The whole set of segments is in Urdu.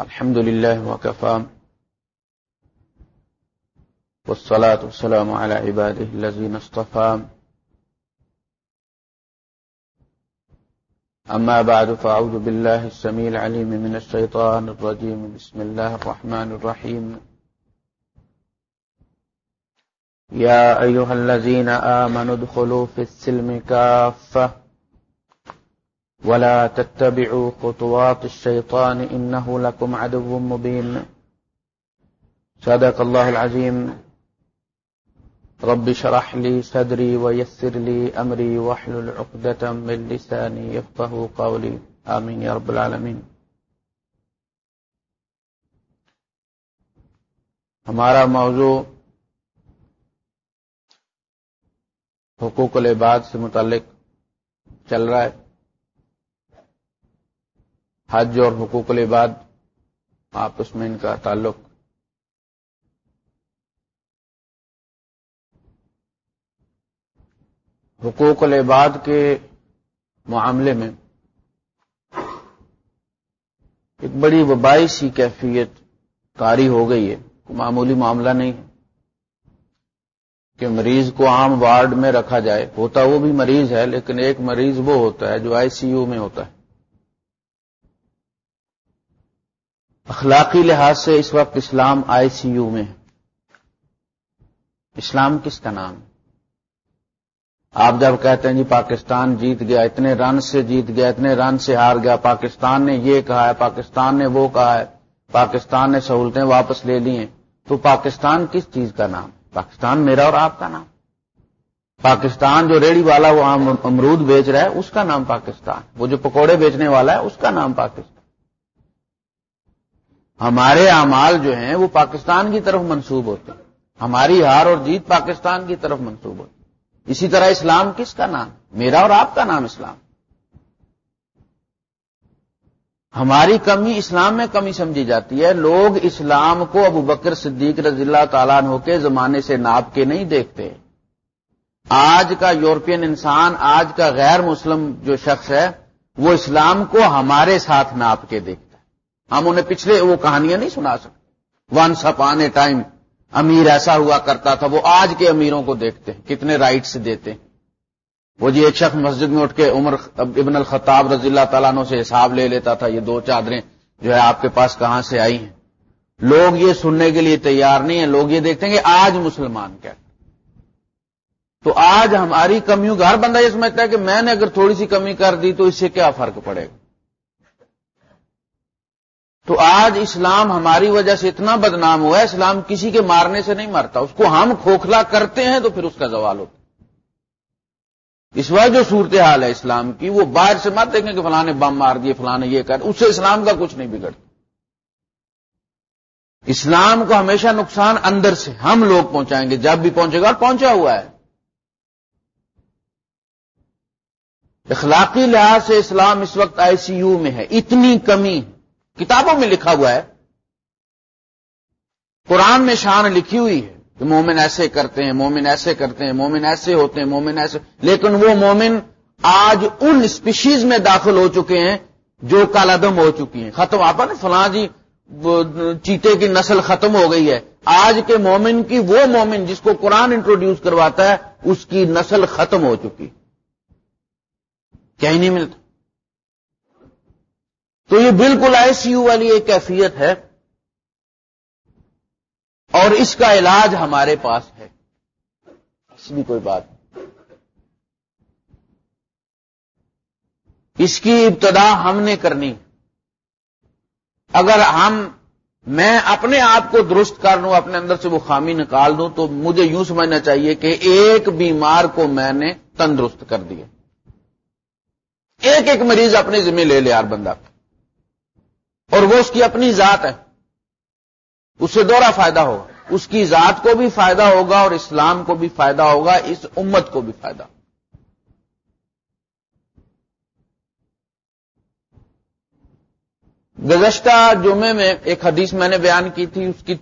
الحمد لله وكفى. والصلاة والسلام على عباده الذين اصطفى. أما بعد، فأعوذ بالله السميع العليم من الشيطان الرجيم. بسم الله الرحمن الرحيم. يا أيها الذين آمنوا ادخلوا في السلم كافة. ولا تتبعوا خطوات الشيطان إنه لكم عدو مبين. صدق الله العظيم. رب شرح لي صدري ويسر لي أمري وحل العقدة من لساني يفقه قولي. آمين يا رب العالمين. ہمارا موضوع حقوق العباد سے متعلق چل رہا ہے۔ حج اور حقوق العباد آپس میں ان کا تعلق حقوق العباد کے معاملے میں ایک بڑی وبائی سی کیفیت کاری ہو گئی ہے معمولی معاملہ نہیں ہے۔ کہ مریض کو عام وارڈ میں رکھا جائے، ہوتا وہ بھی مریض ہے، لیکن ایک مریض وہ ہوتا ہے جو آئی سی یو میں ہوتا ہے۔ اخلاقی لحاظ سے اس وقت اسلام آئی سی یو میں ہے۔ اسلام کس کا نام؟ آپ جب کہتے ہیں جی پاکستان جیت گیا، اتنے رن سے جیت گیا، اتنے رن سے ہار گیا، پاکستان نے یہ کہا ہے، پاکستان نے وہ کہا ہے، پاکستان نے سہولتیں واپس لے لی ہیں، تو پاکستان کس چیز کا نام؟ پاکستان میرا اور آپ کا نام۔ پاکستان جو ریڑی والا وہ امرود بیچ رہا ہے، اس کا نام پاکستان۔ وہ جو پکوڑے بیچنے والا ہے، اس کا نام پاکستان۔ ہمارے اعمال جو ہیں وہ پاکستان کی طرف منسوب ہوتے ہیں۔ ہماری ہار اور جیت پاکستان کی طرف منسوب ہوتی اسی طرح اسلام کس کا نام؟ میرا اور آپ کا نام اسلام۔ ہماری کمی اسلام میں کمی سمجھی جاتی ہے۔ لوگ اسلام کو ابو بکر صدیق رضی اللہ تعالیٰ ہو کے زمانے سے ناپ کے نہیں دیکھتے۔ آج کا یورپین انسان، آج کا غیر مسلم جو شخص ہے، وہ اسلام کو ہمارے ساتھ ناپ کے دیکھتے ہم انہیں پچھلے وہ کہانیاں نہیں سنا سکتے۔ ونس اپ آنے ٹائم امیر ایسا ہوا کرتا تھا، وہ آج کے امیروں کو دیکھتے ہیں، کتنے رائٹس دیتے ہیں۔ وہ جی ایک شخص مسجد میں اٹھ کے عمر ابن الخطاب رضی اللہ تعالیٰ سے حساب لے لیتا تھا، یہ دو چادریں جو ہے آپ کے پاس کہاں سے آئی ہیں؟ لوگ یہ سننے کے لیے تیار نہیں ہیں، لوگ یہ دیکھتے ہیں کہ آج مسلمان کیا تو آج ہماری کمیوں کا ہر بندہ یہ سمجھتا ہے کہ میں نے اگر تھوڑی سی کمی کر دی تو اس سے کیا فرق پڑے گا؟ تو آج اسلام ہماری وجہ سے اتنا بدنام ہوا ہے، اسلام کسی کے مارنے سے نہیں مرتا۔ اس کو ہم کھوکھلا کرتے ہیں تو پھر اس کا زوال ہوتا اس وقت جو صورتحال ہے اسلام کی، وہ باہر سے مت دیکھیں کہ فلاں نے بم مار دیے، فلاں نے یہ کر، اس سے اسلام کا کچھ نہیں بگڑتا۔ اسلام کو ہمیشہ نقصان اندر سے ہم لوگ پہنچائیں گے، جب بھی پہنچے گا اور پہنچا ہوا ہے۔ اخلاقی لحاظ سے اسلام اس وقت آئی سی یو میں ہے۔ اتنی کمی کتابوں میں لکھا ہوا ہے۔ قرآن میں شان لکھی ہوئی ہے کہ مومن ایسے کرتے ہیں، مومن ایسے کرتے ہیں، مومن ایسے ہوتے ہیں، مومن ایسے۔ لیکن وہ مومن آج ان اسپیشیز میں داخل ہو چکے ہیں جو کالدم ہو چکی ہیں۔ ختم آپ نے فلاں جی چیتے کی نسل ختم ہو گئی ہے۔ آج کے مومن کی وہ مومن جس کو قرآن انٹروڈیوس کرواتا ہے، اس کی نسل ختم ہو چکی۔ کیا ہی نہیں ملتا۔ تو یہ بالکل آئی سی یو والی ایک کیفیت ہے اور اس کا علاج ہمارے پاس ہے۔ اس بھی کوئی بات۔ اس کی ابتدا ہم نے کرنی۔ اگر ہم، میں اپنے آپ کو درست کر لوں، اپنے اندر سے وہ خامی نکال دوں، تو مجھے یوں سمجھنا چاہیے کہ ایک بیمار کو میں نے تندرست کر دیا۔ ایک ایک مریض اپنے ذمہ لے لے، یار بندہ۔ اور وہ اس کی اپنی ذات ہے۔ اس سے دورہ فائدہ ہوگا۔ اس کی ذات کو بھی فائدہ ہوگا اور اسلام کو بھی فائدہ ہوگا، اس امت کو بھی فائدہ۔ گزشتہ جمعے میں ایک حدیث میں نے بیان کی تھی، اس کی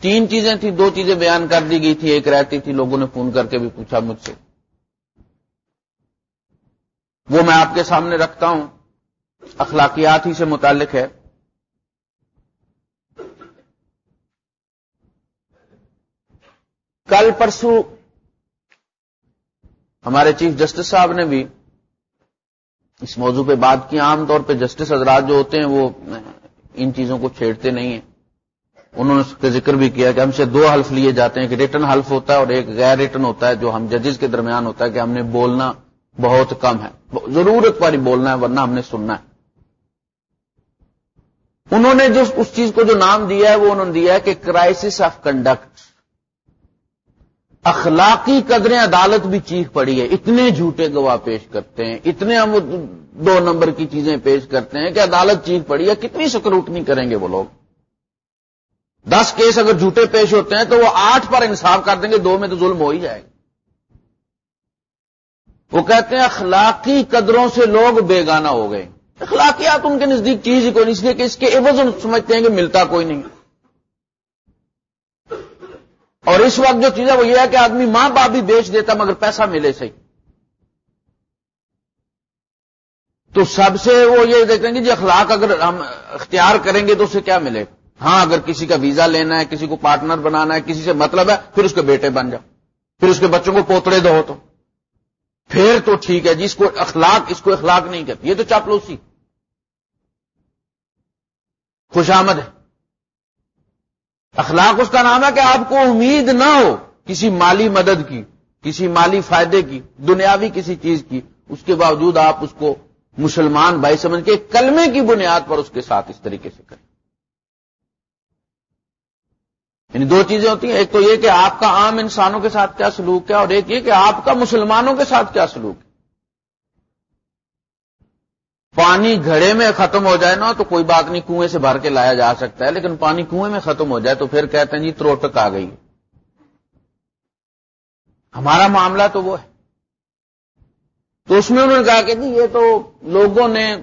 تین چیزیں تھیں، دو چیزیں بیان کر دی گئی تھی، ایک رہتی تھی، لوگوں نے فون کر کے بھی پوچھا مجھ سے۔ وہ میں آپ کے سامنے رکھتا ہوں۔ اخلاقیات ہی سے متعلق ہے۔ کل پرسوں ہمارے چیف جسٹس صاحب نے بھی اس موضوع پہ بات کی۔ عام طور پہ جسٹس حضرات جو ہوتے ہیں وہ ان چیزوں کو چھیڑتے نہیں ہیں۔ انہوں نے اس کا ذکر بھی کیا کہ ہم سے دو حلف لیے جاتے ہیں کہ ریٹن حلف ہوتا ہے اور ایک غیر ریٹن ہوتا ہے جو ہم ججز کے درمیان ہوتا ہے کہ ہم نے بولنا بہت کم ہے۔ ضرورت والی بولنا ہے ورنہ ہم نے سننا ہے۔ انہوں نے جو اس چیز کو جو نام دیا ہے وہ انہوں نے دیا ہے کہ کرائسس آف کنڈکٹ اخلاقی قدریں عدالت بھی چیخ پڑی ہے۔ اتنے جھوٹے گواہ پیش کرتے ہیں، اتنے ہم دو نمبر کی چیزیں پیش کرتے ہیں کہ عدالت چیخ پڑی ہے۔ کتنی سکروٹنی کریں گے وہ لوگ؟ دس کیس اگر جھوٹے پیش ہوتے ہیں تو وہ آٹھ پر انصاف کر دیں گے، دو میں تو ظلم ہو ہی جائے گا۔ وہ کہتے ہیں اخلاقی قدروں سے لوگ بیگانہ ہو گئے۔ اخلاقیات ان کے نزدیک چیز ہی کوئی نہیں، اس لیے کہ اس کے عوض سمجھتے ہیں کہ ملتا کوئی نہیں۔ اور اس وقت جو چیز ہے وہ یہ ہے کہ آدمی ماں باپ بھی بیچ دیتا مگر پیسہ ملے صحیح۔ تو سب سے وہ یہ دیکھیں گے جی اخلاق اگر ہم اختیار کریں گے تو اسے کیا ملے؟ ہاں اگر کسی کا ویزا لینا ہے، کسی کو پارٹنر بنانا ہے، کسی سے مطلب ہے، پھر اس کے بیٹے بن جاؤ۔ پھر اس کے بچوں کو پوتڑے دو تو۔ پھر تو ٹھیک ہے، جس کو اخلاق، اس کو اخلاق نہیں کہتے، یہ تو چاپلوسی۔ خوش آمد ہے۔ اخلاق اس کا نام ہے کہ آپ کو امید نہ ہو کسی مالی مدد کی، کسی مالی فائدے کی، دنیاوی کسی چیز کی، اس کے باوجود آپ اس کو مسلمان بھائی سمجھ کے کلمے کی بنیاد پر اس کے ساتھ اس طریقے سے کریں۔ یعنی دو چیزیں ہوتی ہیں، ایک تو یہ کہ آپ کا عام انسانوں کے ساتھ کیا سلوک ہے اور ایک یہ کہ آپ کا مسلمانوں کے ساتھ کیا سلوک ہے۔ پانی گھڑے میں ختم ہو جائے نا تو کوئی بات نہیں، کنویں سے بھر کے لایا جا سکتا ہے، لیکن پانی کنویں میں ختم ہو جائے تو پھر کہتے ہیں جی تروٹک آ گئی۔ ہمارا معاملہ تو وہ ہے۔ تو اس میں انہوں نے کہا کہ جی یہ تو لوگوں نے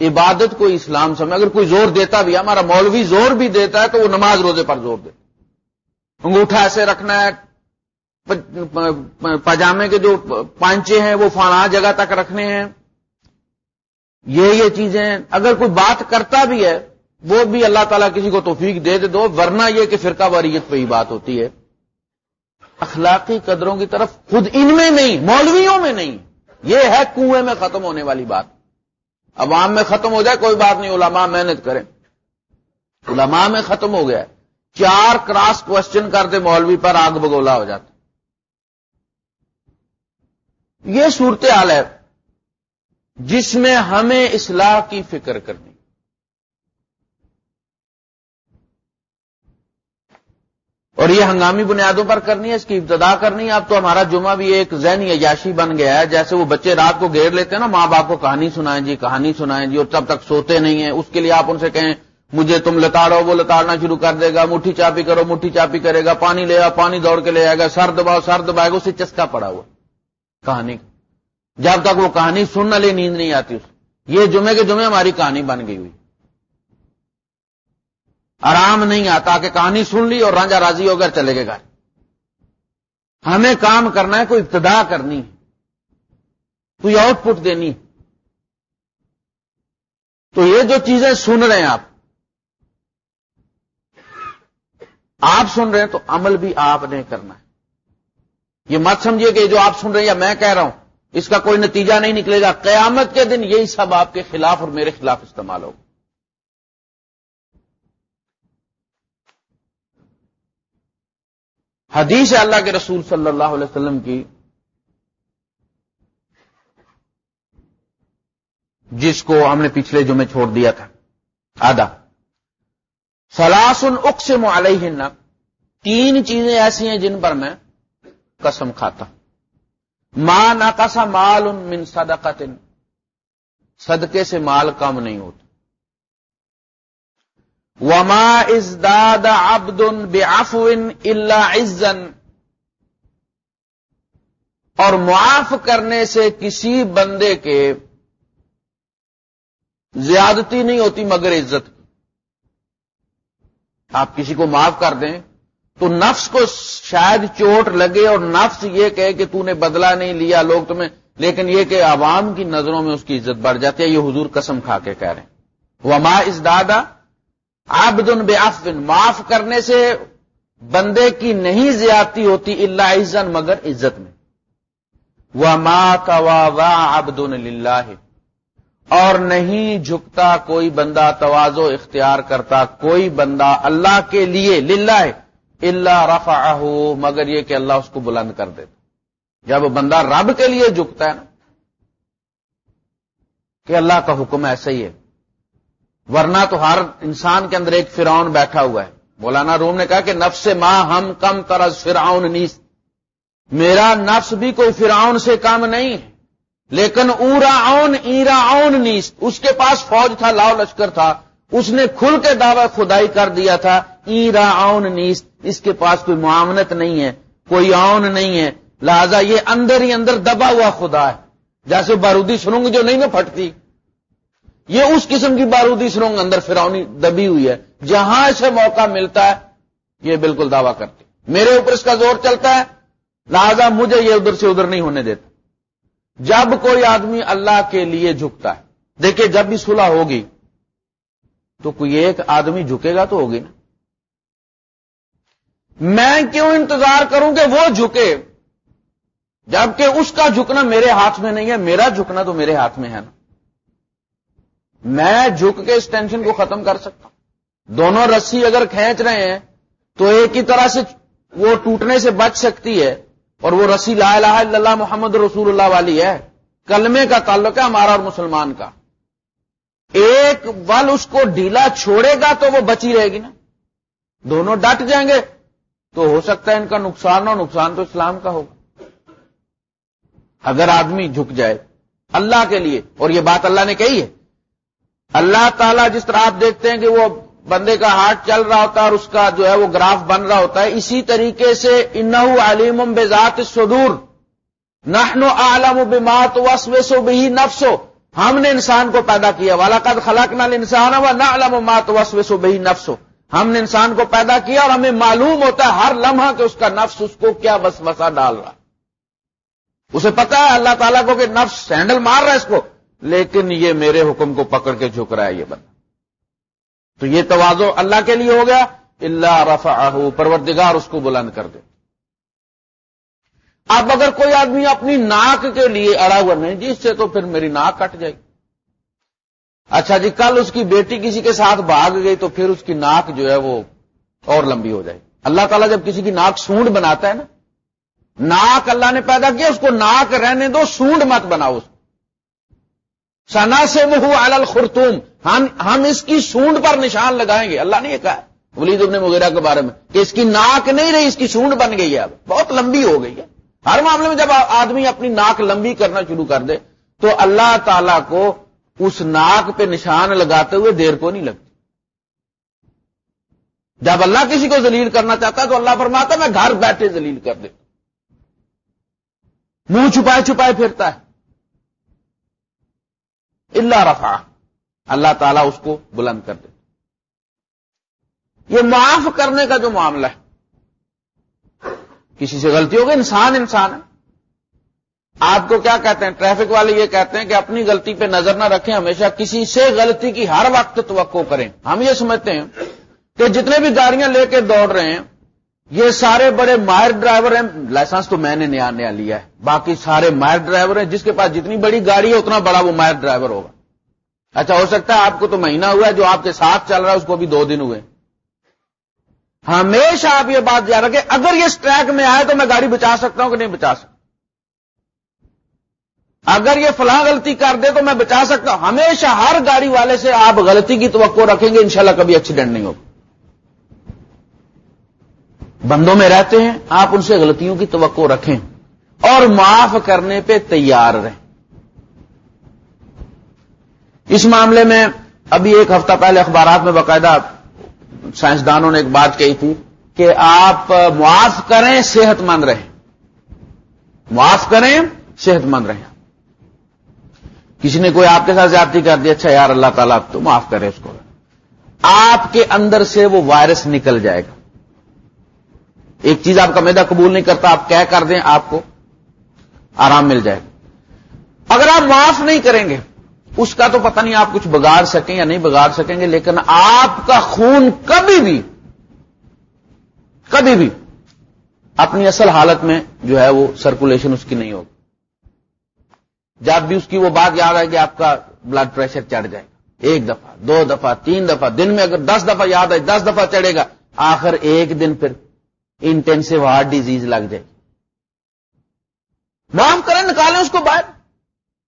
عبادت کو اسلام سمجھ اگر کوئی زور دیتا بھی، ہمارا مولوی زور بھی دیتا ہے تو وہ نماز روزے پر زور دے انگوٹھا ایسے رکھنا ہے پاجامے کے جو پانچے ہیں، وہ فانا جگہ تک رکھنے ہیں۔ یہ یہ چیزیں اگر کوئی بات کرتا بھی ہے، وہ بھی اللہ تعالیٰ کسی کو توفیق دے دے دو، ورنہ یہ کہ فرقہ واریت پہ ہی بات ہوتی ہے۔ اخلاقی قدروں کی طرف خود ان میں نہیں، مولویوں میں نہیں۔ یہ ہے کنویں میں ختم ہونے والی بات۔ عوام میں ختم ہو جائے، کوئی بات نہیں، علماء محنت کریں۔ علماء میں ختم ہو گیا، چار کراس کوشچن کرتے مولوی پر آگ بگولا ہو جاتا۔ یہ صورتحال ہے۔ جس میں ہمیں اصلاح کی فکر کرنی۔ اور یہ ہنگامی بنیادوں پر کرنی ہے، اس کی ابتدا کرنی ہے۔ اب تو ہمارا جمعہ بھی ایک ذہنی عیاشی بن گیا ہے، جیسے وہ بچے رات کو گھیر لیتے ہیں نا، ماں باپ کو کہانی سنائیں جی کہانی سنائیں جی اور تب تک سوتے نہیں ہیں۔ اس کے لیے آپ ان سے کہیں، مجھے تم لتاڑو، وہ لتاڑنا شروع کر دے گا، مٹھی چاپی کرو، مٹھی چاپی کرے گا، پانی لے گا پانی دوڑ کے لے آئے گا، سر دباؤ، سر دبائے گا اسے چسکا پڑا ہوا کہانی۔ کا جب تک وہ کہانی سننے لے نیند نہیں آتی اس یہ جمعے کے جمعے ہماری کہانی بن گئی ہوئی۔ آرام نہیں آتا کہ کہانی سن لی اور رانجا راضی ہو کر چلے گئے گھر۔ ہمیں کام کرنا ہے، کوئی ابتدا کرنی ہے۔ کوئی آؤٹ پٹ دینی تو یہ جو چیزیں سن رہے ہیں آپ آپ سن رہے ہیں تو عمل بھی آپ نے کرنا ہے۔ یہ مت سمجھیے کہ جو آپ سن رہے ہیں یا میں کہہ رہا ہوں اس کا کوئی نتیجہ نہیں نکلے گا۔ قیامت کے دن یہی سب آپ کے خلاف اور میرے خلاف استعمال ہوگا۔ حدیث اللہ کے رسول صلی اللہ علیہ وسلم کی۔ جس کو ہم نے پچھلے جو میں چھوڑ دیا تھا۔ آدھا۔ سلاسن اقسم علیہن۔ تین چیزیں ایسی ہیں جن پر میں قسم کھاتا ہوں۔ ماں ناکاسا مال ان من صدقت صدقے سے مال کم نہیں ہوتا۔ وما ازداد عبد بعفو الا عزن اور معاف کرنے سے کسی بندے کے زیادتی نہیں ہوتی مگر عزت کی۔ آپ کسی کو معاف کر دیں۔ تو نفس کو شاید چوٹ لگے اور نفس یہ کہے کہ تو نے بدلہ نہیں لیا، لوگ تمہیں، لیکن یہ کہ عوام کی نظروں میں اس کی عزت بڑھ جاتی ہے، یہ حضور قسم کھا کے کہہ رہے ہیں۔ وہ ماں اس دادا آبدن بے معاف کرنے سے بندے کی نہیں زیادتی ہوتی اللہ عزن مگر عزت میں۔ وہ ماں کا ابد ہے اور نہیں جھکتا کوئی بندہ توازو اختیار کرتا کوئی بندہ اللہ کے لیے للہ ہے اللہ رفا مگر یہ کہ اللہ اس کو بلند کر دیتا جب بندہ رب کے لیے جھکتا ہے نا، کہ اللہ کا حکم ایسا ہی ہے۔ ورنہ تو ہر انسان کے اندر ایک فرعون بیٹھا ہوا ہے۔ مولانا روم نے کہا کہ نفس ماں ہم کم طرز فرعون نیس میرا نفس بھی کوئی فرعون سے کم نہیں ہے، لیکن اورا اون ایرا اون نیس اس کے پاس فوج تھا، لاؤ لشکر تھا۔ اس نے کھل کے دعوی خدائی کر دیا تھا۔ ایرا اون نیس اس کے پاس کوئی معاملت نہیں ہے، کوئی اون نہیں ہے۔ لہذا یہ اندر ہی اندر دبا ہوا خدا ہے۔ جیسے بارودی سرنگ جو نہیں میں پھٹتی، یہ اس قسم کی بارودی سرنگ اندر فرونی دبی ہوئی ہے۔ جہاں اسے موقع ملتا ہے، یہ بالکل دعویٰ کرتی۔ میرے اوپر اس کا زور چلتا ہے، لہذا مجھے یہ ادھر سے ادھر نہیں ہونے دیتا۔ جب کوئی آدمی اللہ کے لیے جھکتا ہے دیکھیں جب بھی صلح ہوگی، تو کوئی ایک آدمی جھکے گا تو ہوگی نا۔ میں کیوں انتظار کروں کہ وہ جھکے؟ جبکہ اس کا جھکنا میرے ہاتھ میں نہیں ہے، میرا جھکنا تو میرے ہاتھ میں ہے نا۔ میں جھک کے اس ٹینشن کو ختم کر سکتا ہوں۔ دونوں رسی اگر کھینچ رہے ہیں، تو ایک ہی طرح سے وہ ٹوٹنے سے بچ سکتی ہے۔ اور وہ رسی لا الہ الا اللہ محمد رسول اللہ والی ہے۔ کلمے کا تعلق ہے ہمارا اور مسلمان کا۔ ایک ول اس کو ڈھیلا چھوڑے گا تو وہ بچی رہے گی نا۔ دونوں ڈٹ جائیں گے۔ تو ہو سکتا ہے ان کا نقصان اور نقصان تو اسلام کا ہوگا۔ اگر آدمی جھک جائے اللہ کے لیے، اور یہ بات اللہ نے کہی ہے۔ اللہ تعالیٰ جس طرح آپ دیکھتے ہیں کہ وہ بندے کا ہارٹ چل رہا ہوتا ہے اور اس کا جو ہے وہ گراف بن رہا ہوتا ہے، اسی طریقے سے انہو علیم بذات صدور نحن عالم و بات وسو بھی نفسو ہم نے انسان کو پیدا کیا۔ والا قد خلق نال انسان و نہ علم و مات وسو بھی نفسو ہم نے انسان کو پیدا کیا اور ہمیں معلوم ہوتا ہے ہر لمحہ کہ اس کا نفس اس کو کیا بس ڈال رہا اسے پتا ہے اللہ تعالیٰ کو کہ نفس ہینڈل مار رہا ہے اس کو، لیکن یہ میرے حکم کو پکڑ کے جھک رہا ہے یہ بندہ۔ تو یہ توازو اللہ کے لیے ہو گیا اللہ رفا پروردگار اس کو بلند کر دے۔ اب اگر کوئی آدمی اپنی ناک کے لیے اڑا ہوا نہیں جی اس سے تو پھر میری ناک کٹ جائے۔ گی اچھا جی کل اس کی بیٹی کسی کے ساتھ بھاگ گئی تو پھر اس کی ناک جو ہے وہ اور لمبی ہو جائے۔ اللہ تعالیٰ جب کسی کی ناک سونڈ بناتا ہے نا، ناک اللہ نے پیدا کیا، اس کو ناک رہنے دو، سونڈ مت بناؤ اس کو۔ سنا سے وہ الخرتوم ہم ہم اس کی سونڈ پر نشان لگائیں گے۔ اللہ نے یہ کہا ولید ابن مغیرہ کے بارے میں کہ اس کی ناک نہیں رہی، اس کی سونڈ بن گئی ہے اب۔ بہت لمبی ہو گئی ہے۔ ہر معاملے میں جب آدمی اپنی ناک لمبی کرنا شروع کر دے تو اللہ تعالی کو اس ناک پہ نشان لگاتے ہوئے دیر کو نہیں لگتی۔ جب اللہ کسی کو ذلیل کرنا چاہتا ہے تو اللہ فرماتا میں گھر بیٹھے ذلیل کر دے منہ چھپائے چھپائے پھرتا ہے۔ اللہ رفا اللہ تعالیٰ اس کو بلند کر دے یہ معاف کرنے کا جو معاملہ ہے، کسی سے غلطی ہوگی؟ انسان انسان ہے۔ آپ کو کیا کہتے ہیں؟ ٹریفک والے یہ کہتے ہیں کہ اپنی غلطی پہ نظر نہ رکھیں، ہمیشہ کسی سے غلطی کی ہر وقت توقع کریں۔ ہم یہ سمجھتے ہیں کہ جتنے بھی گاڑیاں لے کے دوڑ رہے ہیں، یہ سارے بڑے ماہر ڈرائیور ہیں۔ لائسنس تو میں نے نیا نیا لیا ہے۔ باقی سارے ماہر ڈرائیور ہیں۔ جس کے پاس جتنی بڑی گاڑی ہے، اتنا بڑا وہ ماہر ڈرائیور ہوگا۔ اچھا ہو سکتا ہے آپ کو تو مہینہ ہوا ہے، جو آپ کے ساتھ چل رہا ہے، اس کو بھی دو دن ہوئے۔ ہمیشہ آپ یہ بات یاد رکھیں، اگر یہ اسٹریک میں آئے تو میں گاڑی بچا سکتا ہوں کہ نہیں بچا سکتا؟ اگر یہ فلاں غلطی کر دے تو میں بچا سکتا ہوں۔ ہمیشہ ہر گاڑی والے سے آپ غلطی کی توقع رکھیں گے، انشاءاللہ کبھی ایکسیڈنٹ نہیں ہوگا۔ بندوں میں رہتے ہیں، آپ ان سے غلطیوں کی توقع رکھیں اور معاف کرنے پہ تیار رہیں۔ اس معاملے میں ابھی ایک ہفتہ پہلے اخبارات میں باقاعدہ سائنسدانوں نے ایک بات کہی تھی کہ آپ معاف کریں صحت مند رہیں۔ معاف کریں صحت مند رہیں۔ کسی نے کوئی آپ کے ساتھ زیادتی کر دی اچھا یار اللہ تعالیٰ تو معاف کرے اس کو۔ آپ کے اندر سے وہ وائرس نکل جائے گا۔ ایک چیز آپ کا میدا قبول نہیں کرتا، آپ کیا کر دیں آپ کو آرام مل جائے گا۔ اگر آپ معاف نہیں کریں گے، اس کا تو پتہ نہیں آپ کچھ بگاڑ سکیں یا نہیں بگاڑ سکیں گے، لیکن آپ کا خون کبھی بھی کبھی بھی اپنی اصل حالت میں جو ہے وہ سرکولیشن اس کی نہیں ہوگی۔ جب بھی اس کی وہ بات یاد آئے گی آپ کا بلڈ پریشر چڑھ جائے گا۔ ایک دفعہ، دو دفعہ، تین دفعہ، دن میں اگر دس دفعہ یاد آئے، دس دفعہ چڑھے گا، آخر ایک دن پھر انٹینسو ہارٹ ڈیزیز لگ جائے گی۔ معاف کریں، نکالیں اس کو باہر۔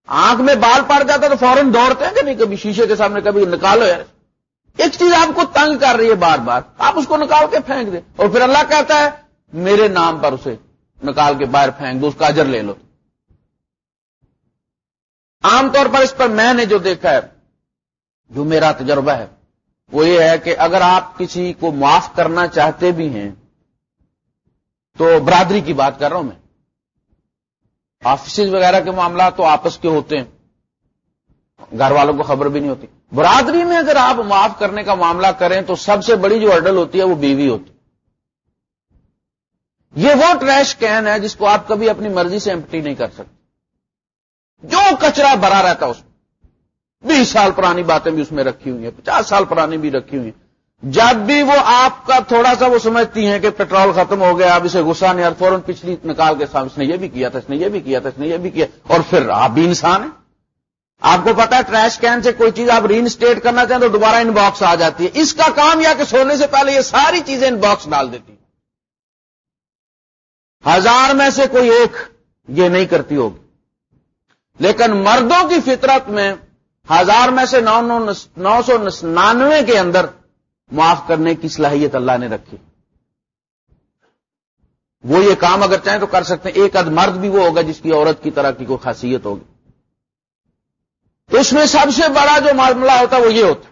آنکھ میں بال پڑ جاتا تو فوراً دوڑتے ہیں کہ نہیں کبھی شیشے کے سامنے کبھی نکالو یار۔ ایک چیز آپ کو تنگ کر رہی ہے بار بار، آپ اس کو نکال کے پھینک دیں۔ اور پھر اللہ کہتا ہے، میرے نام پر اسے نکال کے باہر پھینک دو، اس کا اجر لے لو۔ عام طور پر اس پر میں نے جو دیکھا ہے، جو میرا تجربہ ہے، وہ یہ ہے کہ اگر آپ کسی کو معاف کرنا چاہتے بھی ہیں، تو برادری کی بات کر رہا ہوں میں۔ آفیسز وغیرہ کے معاملات تو آپس کے ہوتے ہیں۔ گھر والوں کو خبر بھی نہیں ہوتی۔ برادری میں اگر آپ معاف کرنے کا معاملہ کریں، تو سب سے بڑی جو اڈل ہوتی ہے، وہ بیوی ہوتی یہ وہ ٹریش کین ہے جس کو آپ کبھی اپنی مرضی سے امپٹی نہیں کر سکتے۔ جو کچرا بھرا رہتا اس میں۔ بیس سال پرانی باتیں بھی اس میں رکھی ہوئی ہیں، پچاس سال پرانی بھی رکھی ہوئی ہیں۔ جب بھی وہ آپ کا تھوڑا سا وہ سمجھتی ہیں کہ پیٹرول ختم ہو گیا، اب اسے غصہ نہیں، اور فوراً پچھلی نکال کے سامنے اس نے یہ بھی کیا تھا، اس نے یہ بھی کیا تھا، اس نے یہ بھی کیا۔ اور پھر آپ بھی انسان ہیں۔ آپ کو پتا ہے ٹریش کین سے کوئی چیز آپ ری انسٹیٹ کرنا چاہیں تو دوبارہ ان باکس آ جاتی ہے۔ اس کا کام یا کہ سونے سے پہلے یہ ساری چیزیں ان باکس ڈال دیتی ہزار میں سے کوئی ایک یہ نہیں کرتی ہوگی۔ لیکن مردوں کی فطرت میں ہزار میں سے نو نو سو ننانوے کے اندر معاف کرنے کی صلاحیت اللہ نے رکھی۔ وہ یہ کام اگر چاہیں تو کر سکتے ہیں۔ ایک اد مرد بھی وہ ہوگا جس کی عورت کی طرح کی کوئی خاصیت ہوگی۔ تو اس میں سب سے بڑا جو معاملہ ہوتا ہے وہ یہ ہوتا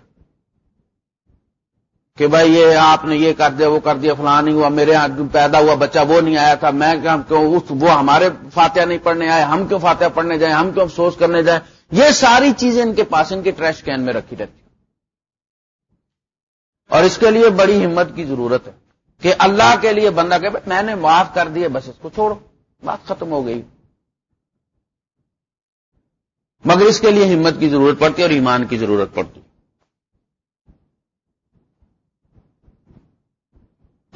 کہ بھائی یہ آپ نے یہ کر دیا، وہ کر دیا، فلاں نہیں ہوا، میرے یہاں پیدا ہوا بچہ وہ نہیں آیا تھا۔ میں کیوں وہ ہمارے فاتحہ نہیں پڑھنے آئے، ہم کیوں فاتحہ پڑھنے جائیں، ہم کیوں افسوس کرنے جائیں؟ یہ ساری چیزیں ان کے پاس، ان کے ٹریش کین میں رکھی رہتی اور اس کے لیے بڑی ہمت کی ضرورت ہے کہ اللہ کے لیے بندہ کہ میں نے معاف کر دیا بس اس کو چھوڑو، بات ختم ہو گئی۔ مگر اس کے لیے ہمت کی ضرورت پڑتی ہے اور ایمان کی ضرورت پڑتی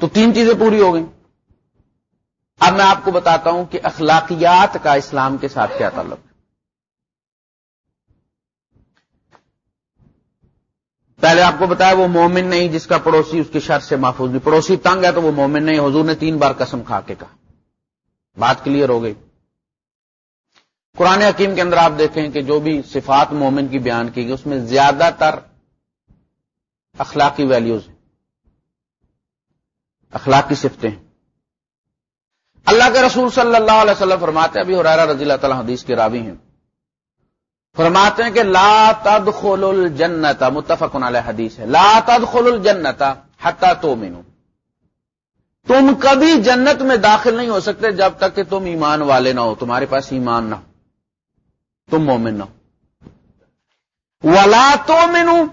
تو تین چیزیں پوری ہو گئیں۔ اب میں آپ کو بتاتا ہوں کہ اخلاقیات کا اسلام کے ساتھ کیا تعلق۔ ہے پہلے آپ کو بتایا وہ مومن نہیں جس کا پڑوسی اس کی شرط سے محفوظ نہیں۔ پڑوسی تنگ ہے تو وہ مومن نہیں۔ حضور نے تین بار قسم کھا کے کہا۔ بات کلیئر ہو گئی۔ قرآن حکیم کے اندر آپ دیکھیں کہ جو بھی صفات مومن کی بیان کی گئی، اس میں زیادہ تر اخلاقی ویلیوز ہیں اخلاقی صفتیں ہیں۔ اللہ کے رسول صلی اللہ علیہ وسلم فرماتے ابھی حرارہ رضی اللہ تعالی حدیث کے راوی ہیں۔ فرماتے ہیں کہ لا تدخل الجنت متفق علیہ حدیث ہے۔ لا تدخل الجنت حتی تو تم کبھی جنت میں داخل نہیں ہو سکتے جب تک کہ تم ایمان والے نہ ہو، تمہارے پاس ایمان نہ ہو۔ تم مومن نہ ہو۔ ولا تو مینو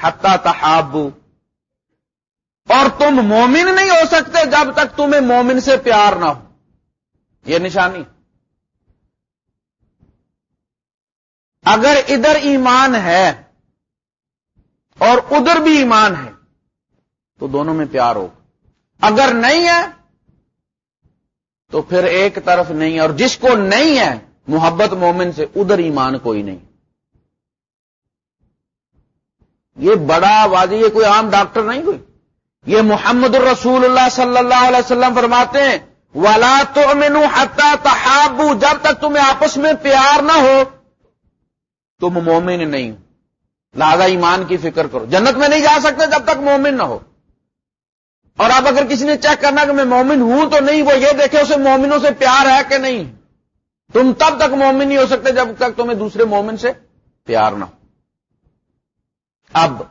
حتا تحابو اور تم مومن نہیں ہو سکتے جب تک تمہیں مومن سے پیار نہ ہو۔ یہ نشانی۔ اگر ادھر ایمان ہے اور ادھر بھی ایمان ہے تو دونوں میں پیار ہو اگر نہیں ہے تو پھر ایک طرف نہیں اور جس کو نہیں ہے، محبت مومن سے ادھر ایمان کوئی نہیں۔ یہ بڑا واضح یہ کوئی عام ڈاکٹر نہیں کوئی۔ یہ محمد الرسول اللہ صلی اللہ علیہ وسلم فرماتے ہیں والا تو مینو حتا تحابو جب تک تمہیں آپس میں پیار نہ ہو، تم مومن نہیں لہذا ایمان کی فکر کرو۔ جنت میں نہیں جا سکتے جب تک مومن نہ ہو۔ اور اب اگر کسی نے چیک کرنا کہ میں مومن ہوں تو نہیں، وہ یہ دیکھے اسے مومنوں سے پیار ہے کہ نہیں۔ تم تب تک مومن نہیں ہو سکتے جب تک تمہیں دوسرے مومن سے پیار نہ ہو۔ اب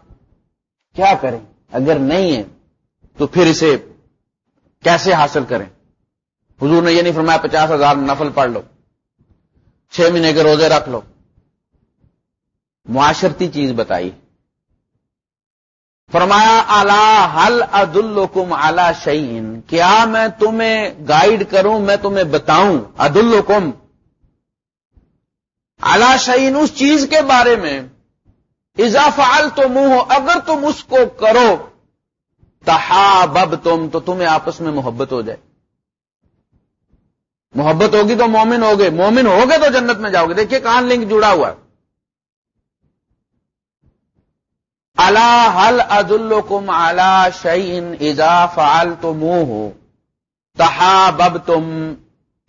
کیا کریں؟ اگر نہیں ہے تو پھر اسے کیسے حاصل کریں؟ حضور نے یہ نہیں فرمایا پچاس ہزار نفل پڑھ لو، چھ مہینے کے روزے رکھ لو۔ معاشرتی چیز بتائی۔ فرمایا اعلی حل عد الحکم اعلی شعین کیا میں تمہیں گائیڈ کروں، میں تمہیں بتاؤں؟ عد الحکم اعلی شعین اس چیز کے بارے میں۔ اضافال تو منہ ہو اگر تم اس کو کرو تہا بب تم تو تمہیں آپس میں محبت ہو جائے۔ محبت ہوگی تو مومن ہوگے مومن ہوگے تو جنت میں جاؤ گے دیکھیے کہاں لنک جڑا ہوا۔ ہے اللہ حل عد الکم الا شعین ایزا فال تو منہ ہو تہا بب تم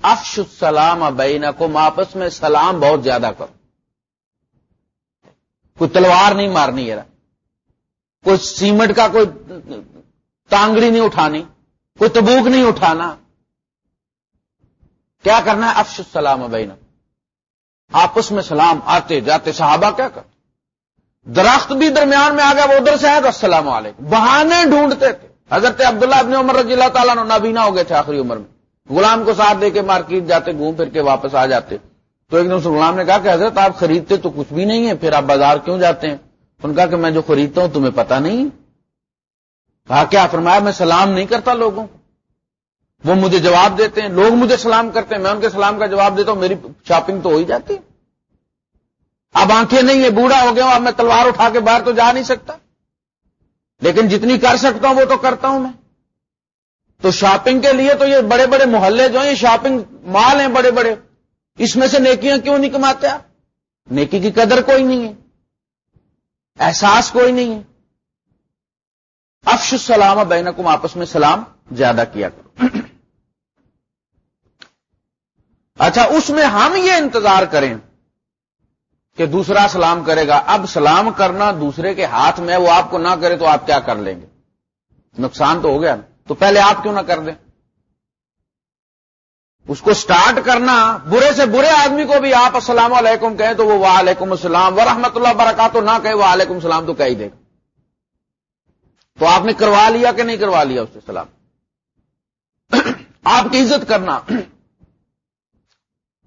افش السلام بینکم، آپس میں سلام بہت زیادہ کرو۔ کوئی تلوار نہیں مارنی ہے کوئی سیمنٹ کا کوئی تانگڑی نہیں اٹھانی، کوئی تبوک نہیں اٹھانا۔ کیا کرنا ہے؟ افش السلام بین آپس میں سلام آتے جاتے، صحابہ کیا کرتے درخت بھی درمیان میں آ گیا، وہ ادھر سے آئے تو السلام علیکم۔ بہانے ڈھونڈتے تھے۔ حضرت عبداللہ ابن عمر رضی اللہ تعالیٰ نے نابینا ہو گئے تھے آخری عمر میں۔ غلام کو ساتھ دے کے مارکیٹ جاتے، گھوم پھر کے واپس آ جاتے۔ تو ایک دن سے غلام نے کہا کہ حضرت آپ خریدتے تو کچھ بھی نہیں ہے، پھر آپ بازار کیوں جاتے ہیں؟ ان کہا کہ میں جو خریدتا ہوں تمہیں پتا نہیں۔ کہا کیا فرمایا میں سلام نہیں کرتا لوگوں کو؟ وہ مجھے جواب دیتے ہیں، لوگ مجھے سلام کرتے ہیں، میں ان کے سلام کا جواب دیتا ہوں، میری شاپنگ تو ہو ہی جاتی۔ اب آنکھیں نہیں ہے بوڑھا ہو گیا ہوں، اب میں تلوار اٹھا کے باہر تو جا نہیں سکتا۔ لیکن جتنی کر سکتا ہوں، وہ تو کرتا ہوں میں۔ تو شاپنگ کے لیے تو یہ بڑے بڑے محلے جو ہیں، یہ شاپنگ مال ہیں بڑے بڑے۔ اس میں سے نیکیاں کیوں نہیں کماتے آپ؟ نیکی کی قدر کوئی نہیں ہے۔ احساس کوئی نہیں ہے۔ افش السلام بینکم، آپس میں سلام زیادہ کیا کرو۔ اچھا اس میں ہم یہ انتظار کریں کہ دوسرا سلام کرے گا۔ اب سلام کرنا دوسرے کے ہاتھ میں، وہ آپ کو نہ کرے تو آپ کیا کر لیں گے؟ نقصان تو ہو گیا۔ تو پہلے آپ کیوں نہ کر دیں؟ اس کو سٹارٹ کرنا، برے سے برے آدمی کو بھی آپ السلام علیکم کہیں تو وہ وعلیکم السلام ورحمۃ اللہ برکاتہ نہ کہے وعلیکم السلام تو کہہ ہی دے گا۔ تو آپ نے کروا لیا کہ نہیں کروا لیا اس سے سلام؟ آپ کی عزت کرنا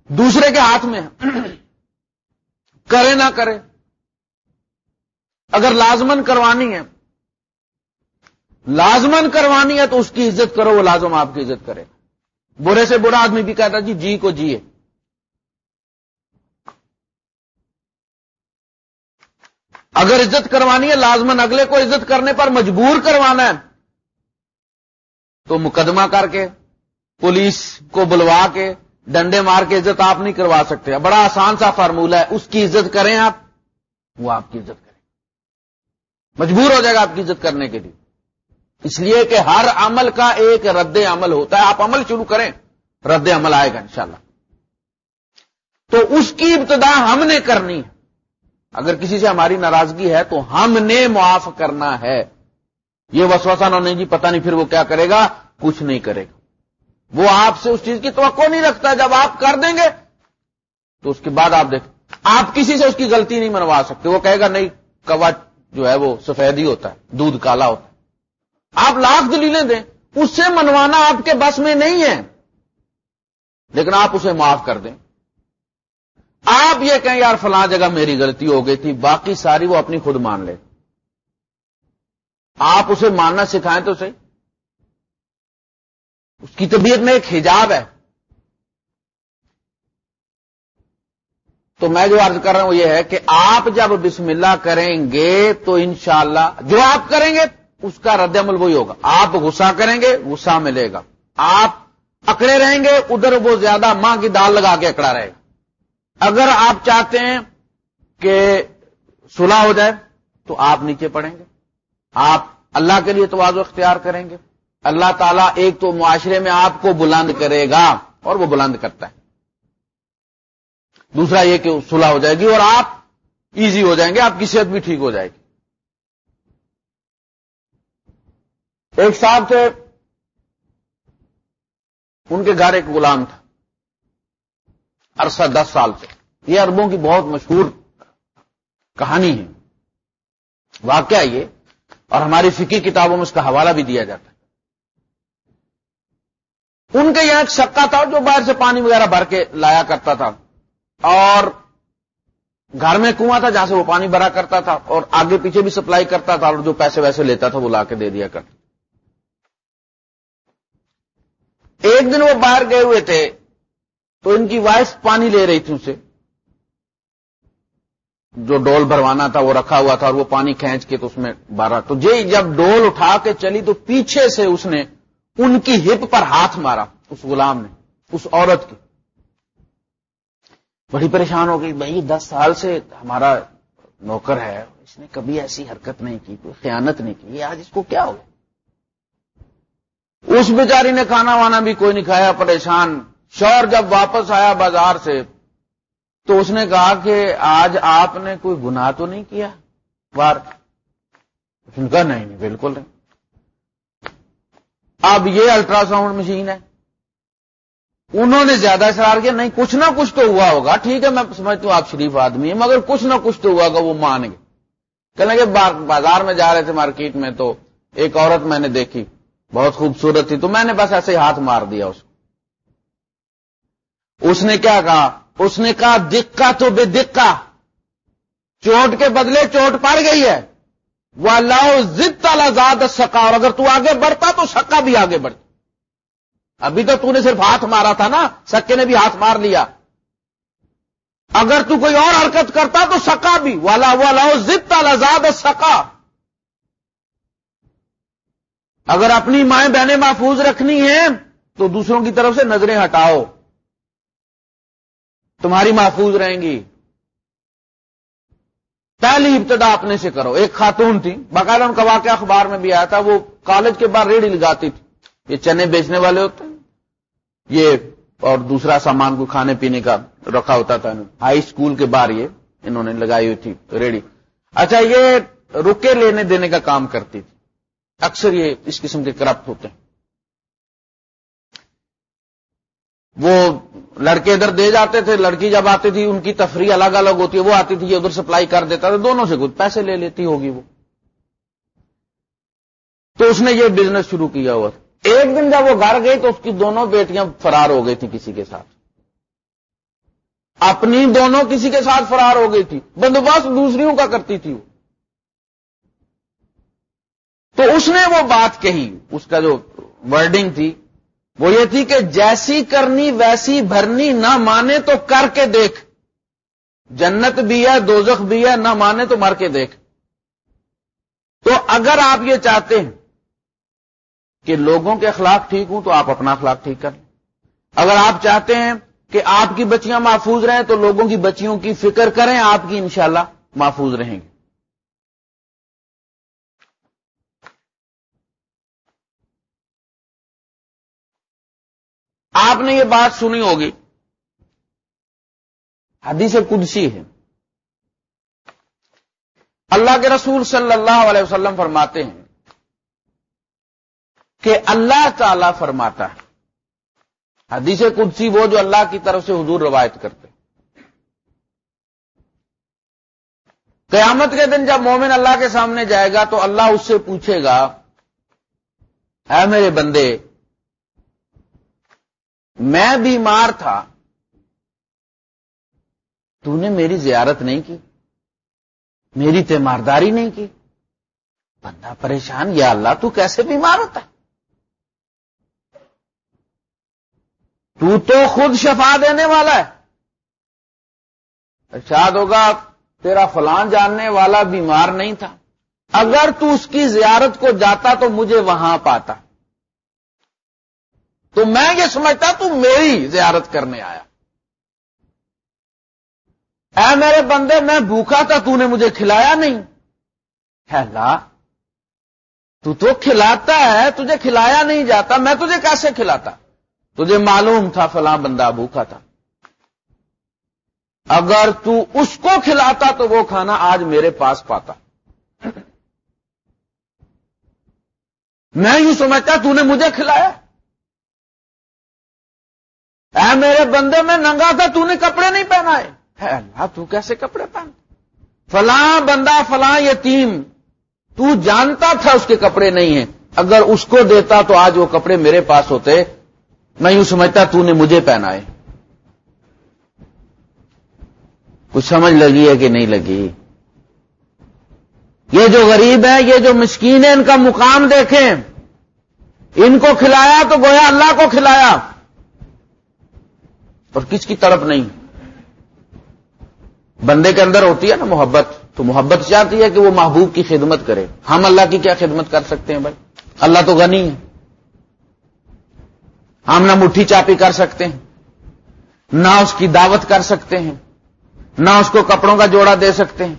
دوسرے کے ہاتھ میں کرے نہ کرے، اگر لازمن کروانی ہے لازمن کروانی ہے تو اس کی عزت کرو، وہ لازم آپ کی عزت کرے۔ برے سے برا آدمی بھی کہتا جی جی کو جیے۔ اگر عزت کروانی ہے لازمن اگلے کو عزت کرنے پر مجبور کروانا ہے، تو مقدمہ کر کے، پولیس کو بلوا کے، ڈنڈے مار کے عزت آپ نہیں کروا سکتے۔ بڑا آسان سا فارمولہ ہے، اس کی عزت کریں آپ، وہ آپ کی عزت کریں۔ مجبور ہو جائے گا آپ کی عزت کرنے کے لیے۔ اس لیے کہ ہر عمل کا ایک رد عمل ہوتا ہے، آپ عمل شروع کریں، رد عمل آئے گا انشاءاللہ۔ تو اس کی ابتدا ہم نے کرنی ہے۔ اگر کسی سے ہماری ناراضگی ہے تو ہم نے معاف کرنا ہے۔ یہ وسوسہ نہ نہیں جی پتہ نہیں پھر وہ کیا کرے گا؟ کچھ نہیں کرے گا۔ وہ آپ سے اس چیز کی توقع نہیں رکھتا، جب آپ کر دیں گے تو اس کے بعد آپ دیکھ۔ آپ کسی سے اس کی غلطی نہیں منوا سکتے۔ وہ کہے گا، نہیں کوا جو ہے وہ سفید ہی ہوتا ہے، دودھ کالا ہوتا ہے۔ آپ لاکھ دلیلیں دیں، اس سے منوانا آپ کے بس میں نہیں ہے۔ لیکن آپ اسے معاف کر دیں۔ آپ یہ کہیں یار فلاں جگہ میری غلطی ہو گئی تھی، باقی ساری وہ اپنی خود مان لے۔ آپ اسے ماننا سکھائیں تو صحیح۔ اس کی طبیعت میں ایک حجاب ہے۔ تو میں جو عرض کر رہا ہوں وہ یہ ہے کہ آپ جب بسم اللہ کریں گے تو انشاءاللہ جو آپ کریں گے اس کا رد عمل وہی ہوگا۔ آپ غصہ کریں گے، غصہ ملے گا۔ آپ اکڑے رہیں گے، ادھر وہ زیادہ ماں کی دال لگا کے اکڑا رہے گا۔ اگر آپ چاہتے ہیں کہ صلح ہو جائے، تو آپ نیچے پڑیں گے۔ آپ اللہ کے لیے توازو اختیار کریں گے۔ اللہ تعالیٰ ایک تو معاشرے میں آپ کو بلند کرے گا اور وہ بلند کرتا ہے۔ دوسرا یہ کہ صلح ہو جائے گی اور آپ ایزی ہو جائیں گے، آپ کی صحت بھی ٹھیک ہو جائے گی۔ ایک صاحب تھے، ان کے گھر ایک غلام تھا۔ عرصہ دس سال سے۔ یہ اربوں کی بہت مشہور کہانی ہے۔ واقعہ یہ، اور ہماری فکی کتابوں میں اس کا حوالہ بھی دیا جاتا ہے۔ ان کے یہاں ایک شکا تھا جو باہر سے پانی وغیرہ بھر کے لایا کرتا تھا۔ اور گھر میں کنواں تھا جہاں سے وہ پانی بھرا کرتا تھا، اور آگے پیچھے بھی سپلائی کرتا تھا، اور جو پیسے ویسے لیتا تھا وہ لا کے دے دیا کرتا۔ ایک دن وہ باہر گئے ہوئے تھے۔ تو ان کی وائف پانی لے رہی تھی اسے جو ڈول بھروانا تھا، وہ رکھا ہوا تھا اور وہ پانی کھینچ کے تو اس میں بارہ تو جی جب ڈول اٹھا کے چلی تو پیچھے سے اس نے ان کی ہپ پر ہاتھ مارا، اس غلام نے، اس عورت کی۔ بڑی پریشان ہو گئی، بھائی دس سال سے ہمارا نوکر ہے، اس نے کبھی ایسی حرکت نہیں کی، کوئی خیانت نہیں کی آج اس کو کیا ہو؟ اس بیچاری نے کھانا وانا بھی کوئی نہیں کھایا، پریشان۔ شور جب واپس آیا بازار سے، تو اس نے کہا کہ آج آپ نے کوئی گناہ تو نہیں کیا؟ بار۔ ان کا نہیں نہیں، بالکل نہیں۔ اب یہ الٹرا ساؤنڈ مشین ہے۔ انہوں نے زیادہ اصرار کیا، نہیں، کچھ نہ کچھ تو ہوا ہوگا۔ ٹھیک ہے، میں سمجھتا ہوں آپ شریف آدمی ہیں، مگر کچھ نہ کچھ تو ہوا ہوگا، وہ مان گئے۔ کہنے کہ بازار میں جا رہے تھے مارکیٹ میں، تو ایک عورت میں نے دیکھی، بہت خوبصورت تھی، تو میں نے بس ایسے ہاتھ مار دیا اس کو۔ اس نے کیا کہا؟ اس نے کہا دکا تو بے دکا چوٹ کے بدلے چوٹ پڑ گئی ہے۔ وہ لاؤ ضد تالا سکا اور اگر تو آگے بڑھتا تو سکا بھی آگے بڑھتا۔ ابھی تو تو نے صرف ہاتھ مارا تھا نا سکے نے بھی ہاتھ مار لیا۔ اگر تو کوئی اور حرکت کرتا تو سکا بھی۔ والا والا ضد تالا زیادہ سکا اگر اپنی مائیں بہنیں محفوظ رکھنی ہیں تو دوسروں کی طرف سے نظریں ہٹاؤ۔ تمہاری محفوظ رہیں گی۔ پہلی ابتدا اپنے سے کرو۔ ایک خاتون تھی۔ باقاعدہ ان کا واقعہ اخبار میں بھی آیا تھا، وہ کالج کے بعد ریڑھی لگاتی تھی۔ یہ چنے بیچنے والے ہوتے ہیں۔ یہ اور دوسرا سامان کو کھانے پینے کا رکھا ہوتا تھا۔ ہائی اسکول کے باہر یہ انہوں نے لگائی ہوئی تھی ریڑھی۔ اچھا یہ رکے لینے دینے کا کام کرتی تھی۔ اکثر یہ اس قسم کے کرپٹ ہوتے ہیں۔ وہ لڑکے ادھر دے جاتے تھے، لڑکی جب آتی تھی، ان کی تفریح الگ الگ ہوتی ہے، وہ آتی تھی، یہ ادھر سپلائی کر دیتا تھا، دونوں سے کچھ پیسے لے لیتی ہوگی وہ۔ تو اس نے یہ بزنس شروع کیا ہوا ایک دن جب وہ گھر گئی تو اس کی دونوں بیٹیاں فرار ہو گئی تھی کسی کے ساتھ۔ اپنی دونوں کسی کے ساتھ فرار ہو گئی تھی۔ بندوبست دوسریوں کا کرتی تھی وہ۔ تو اس نے وہ بات کہی، اس کا جو ورڈنگ تھی وہ یہ تھی کہ جیسی کرنی ویسی بھرنی نہ مانے تو کر کے دیکھ۔ جنت بھی ہے، دوزخ بھی ہے، نہ مانے تو مر کے دیکھ۔ تو اگر آپ یہ چاہتے ہیں کہ لوگوں کے اخلاق ٹھیک ہوں تو آپ اپنا اخلاق ٹھیک کر لیں۔ اگر آپ چاہتے ہیں کہ آپ کی بچیاں محفوظ رہیں تو لوگوں کی بچیوں کی فکر کریں، آپ کی انشاءاللہ محفوظ رہیں گے آپ نے یہ بات سنی ہوگی۔ حدیث قدسی ہے۔ اللہ کے رسول صلی اللہ علیہ وسلم فرماتے ہیں کہ اللہ تعالی فرماتا ہے۔ حدیث قدسی وہ جو اللہ کی طرف سے حضور روایت کرتے قیامت کے دن جب مومن اللہ کے سامنے جائے گا تو اللہ اس سے پوچھے گا، اے میرے بندے میں بیمار تھا، تو نے میری زیارت نہیں کی، میری تیمارداری نہیں کی۔ بندہ پریشان، یا اللہ تو کیسے بیمار ہوتا ہے؟ تو تو خود شفا دینے والا ہے۔ ارشاد ہوگا، تیرا فلان جاننے والا بیمار نہیں تھا۔ اگر تو اس کی زیارت کو جاتا تو مجھے وہاں پاتا۔ تو میں یہ سمجھتا تو میری زیارت کرنے آیا۔ اے میرے بندے، میں بھوکا تھا، تو نے مجھے کھلایا نہیں۔ ہے تو تو کھلاتا ہے، تجھے کھلایا نہیں جاتا، میں تجھے کیسے کھلاتا؟ تجھے معلوم تھا فلاں بندہ بھوکا تھا۔ اگر تو اس کو کھلاتا تو وہ کھانا آج میرے پاس پاتا۔ میں یوں سمجھتا تو نے مجھے کھلایا۔ اے میرے بندے، میں ننگا تھا، تو نے کپڑے نہیں پہنائے۔ ہے اللہ، تو کیسے کپڑے پہن؟ فلاں بندہ، فلاں یتیم، تو جانتا تھا اس کے کپڑے نہیں ہیں۔ اگر اس کو دیتا تو آج وہ کپڑے میرے پاس ہوتے، میں یوں سمجھتا تو نے مجھے پہنائے۔ کچھ سمجھ لگی ہے کہ نہیں لگی؟ یہ جو غریب ہے، یہ جو مسکین ہے، ان کا مقام دیکھیں۔ ان کو کھلایا تو گویا اللہ کو کھلایا۔ اور کس کی طرف نہیں؟ بندے کے اندر ہوتی ہے نا محبت، تو محبت چاہتی ہے کہ وہ محبوب کی خدمت کرے۔ ہم اللہ کی کیا خدمت کر سکتے ہیں بھائی؟ اللہ تو غنی ہے۔ ہم نہ مٹھی چاپی کر سکتے ہیں، نہ اس کی دعوت کر سکتے ہیں، نہ اس کو کپڑوں کا جوڑا دے سکتے ہیں،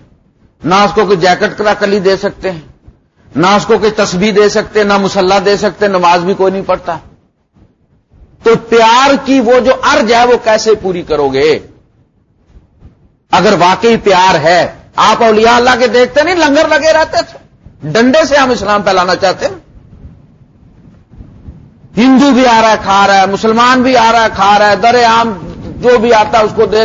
نہ اس کو کوئی جیکٹ کا کلی دے سکتے ہیں، نہ اس کو کوئی تسبیح دے سکتے، نہ مسلح دے سکتے، نماز بھی کوئی نہیں پڑھتا۔ تو پیار کی وہ جو ارج ہے وہ کیسے پوری کرو گے؟ اگر واقعی پیار ہے، آپ اولیاء اللہ کے دیکھتے نہیں، لنگر لگے رہتے تھے۔ ڈنڈے سے ہم اسلام پھیلانا چاہتے ہیں۔ ہندو بھی آ رہا ہے، کھا رہا ہے، مسلمان بھی آ رہا ہے، کھا رہا ہے در عام جو بھی آتا ہے اس کو دے۔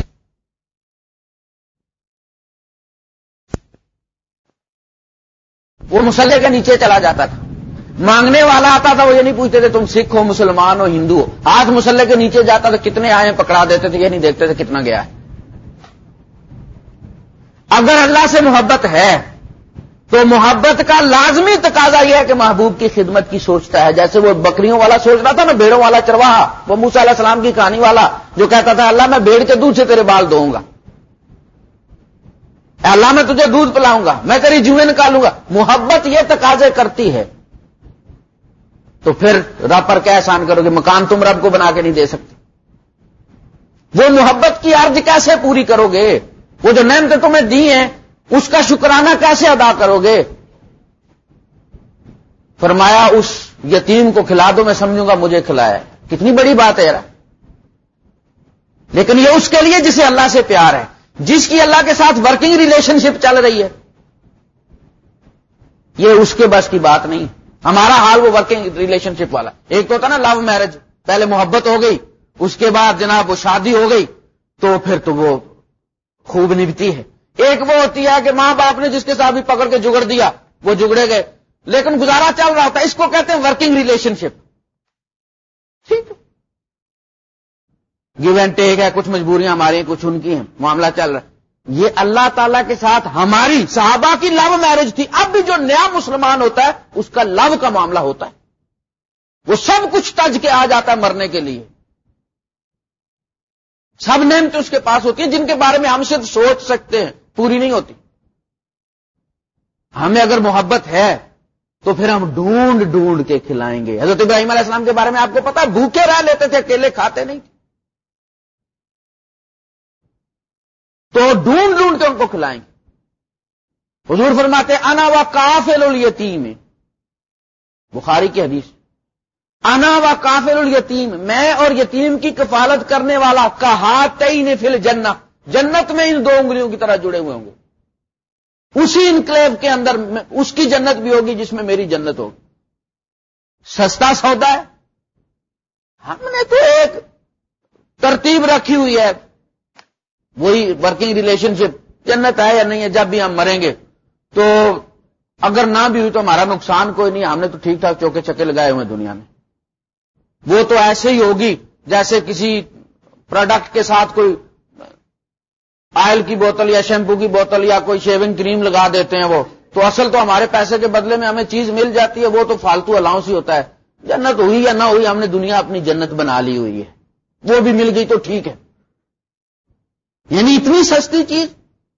وہ مسلح کے نیچے چلا جاتا تھا۔ مانگنے والا آتا تھا، وہ یہ نہیں پوچھتے تھے تم سکھ ہو، مسلمان ہو، ہندو ہو۔ ہاتھ مسلح کے نیچے جاتا تھا، کتنے آئے پکڑا دیتے تھے، یہ نہیں دیکھتے تھے کتنا گیا ہے۔ اگر اللہ سے محبت ہے، تو محبت کا لازمی تقاضا یہ ہے کہ محبوب کی خدمت کی سوچتا ہے۔ جیسے وہ بکریوں والا سوچ رہا تھا نا بیڑوں والا چرواہا، وہ موسا علیہ السلام کی کہانی والا جو کہتا تھا، اللہ میں بیڑ کے دودھ سے تیرے بال دوں گا۔ اللہ میں تجھے دودھ پلاؤں گا، میں تیری جوئیں نکالوں گا۔ محبت یہ تقاضے کرتی ہے تو پھر رب پر کیا احسان کرو گے؟ مکان تم رب کو بنا کے نہیں دے سکتے۔ وہ محبت کی عرض کیسے پوری کرو گے؟ وہ جو نعمتیں تمہیں دی ہیں، اس کا شکرانہ کیسے ادا کرو گے؟ فرمایا، اس یتیم کو کھلا دو، میں سمجھوں گا مجھے کھلایا۔ کتنی بڑی بات ہے یار لیکن یہ اس کے لیے جسے اللہ سے پیار ہے، جس کی اللہ کے ساتھ ورکنگ ریلیشن شپ چل رہی ہے۔ یہ اس کے بس کی بات نہیں۔ ہمارا حال وہ ورکنگ ریلیشن شپ والا۔ ایک تو ہوتا نا لو میرج پہلے محبت ہو گئی، اس کے بعد جناب وہ شادی ہو گئی، تو پھر تو وہ خوب نبھتی ہے۔ ایک وہ ہوتی ہے کہ ماں باپ نے جس کے ساتھ بھی پکڑ کے جگڑ دیا، وہ جگڑے گئے۔ لیکن گزارا چل رہا ہوتا ہے، اس کو کہتے ہیں ورکنگ ریلیشن شپ ٹھیک گیو اینڈ ٹیک ہے، کچھ مجبوریاں ہماری کچھ ان کی ہیں، معاملہ چل رہا ہے۔ یہ اللہ تعالی کے ساتھ ہماری صحابہ کی لو میرج تھی۔ اب بھی جو نیا مسلمان ہوتا ہے، اس کا لو کا معاملہ ہوتا ہے۔ وہ سب کچھ تج کے آ جاتا ہے مرنے کے لیے۔ سب نیم تو اس کے پاس ہوتی ہیں، جن کے بارے میں ہم صرف سوچ سکتے ہیں، پوری نہیں ہوتی۔ ہمیں اگر محبت ہے، تو پھر ہم ڈھونڈ ڈھونڈ کے کھلائیں گے۔ حضرت ابراہیم علیہ السلام کے بارے میں آپ کو پتا، بھوکے رہ لیتے تھے، اکیلے کھاتے نہیں تھے۔ تو ڈھونڈ ڈھونڈ کے ان کو کھلائیں گے۔ حضور فرماتے انا و کافل الیتیم۔ بخاری کی حدیث۔ انا و کافل الیتیم۔ میں اور یتیم کی کفالت کرنے والا کہا تئی نے فل جنت جنت میں ان دو انگلیوں کی طرح جڑے ہوئے ہوں گے۔ اسی انکلیو کے اندر اس کی جنت بھی ہوگی جس میں میری جنت ہوگی۔ سستا سودا ہے۔ ہم نے تو ایک ترتیب رکھی ہوئی ہے۔ وہی ورکنگ ریلیشن شپ جنت ہے یا نہیں ہے، جب بھی ہم مریں گے۔ تو اگر نہ بھی ہوئی تو ہمارا نقصان کوئی نہیں، ہم نے تو ٹھیک ٹھاک چوکے چکے لگائے ہوئے دنیا میں۔ وہ تو ایسے ہی ہوگی جیسے کسی پروڈکٹ کے ساتھ کوئی آئل کی بوتل یا شیمپو کی بوتل یا کوئی شیونگ کریم لگا دیتے ہیں وہ۔ تو اصل تو ہمارے پیسے کے بدلے میں ہمیں چیز مل جاتی ہے، وہ تو فالتو الاؤنس ہی ہوتا ہے۔ جنت ہوئی یا نہ ہوئی، ہم نے دنیا اپنی جنت بنا لی ہوئی ہے۔ وہ بھی مل گئی تو ٹھیک ہے۔ یعنی اتنی سستی چیز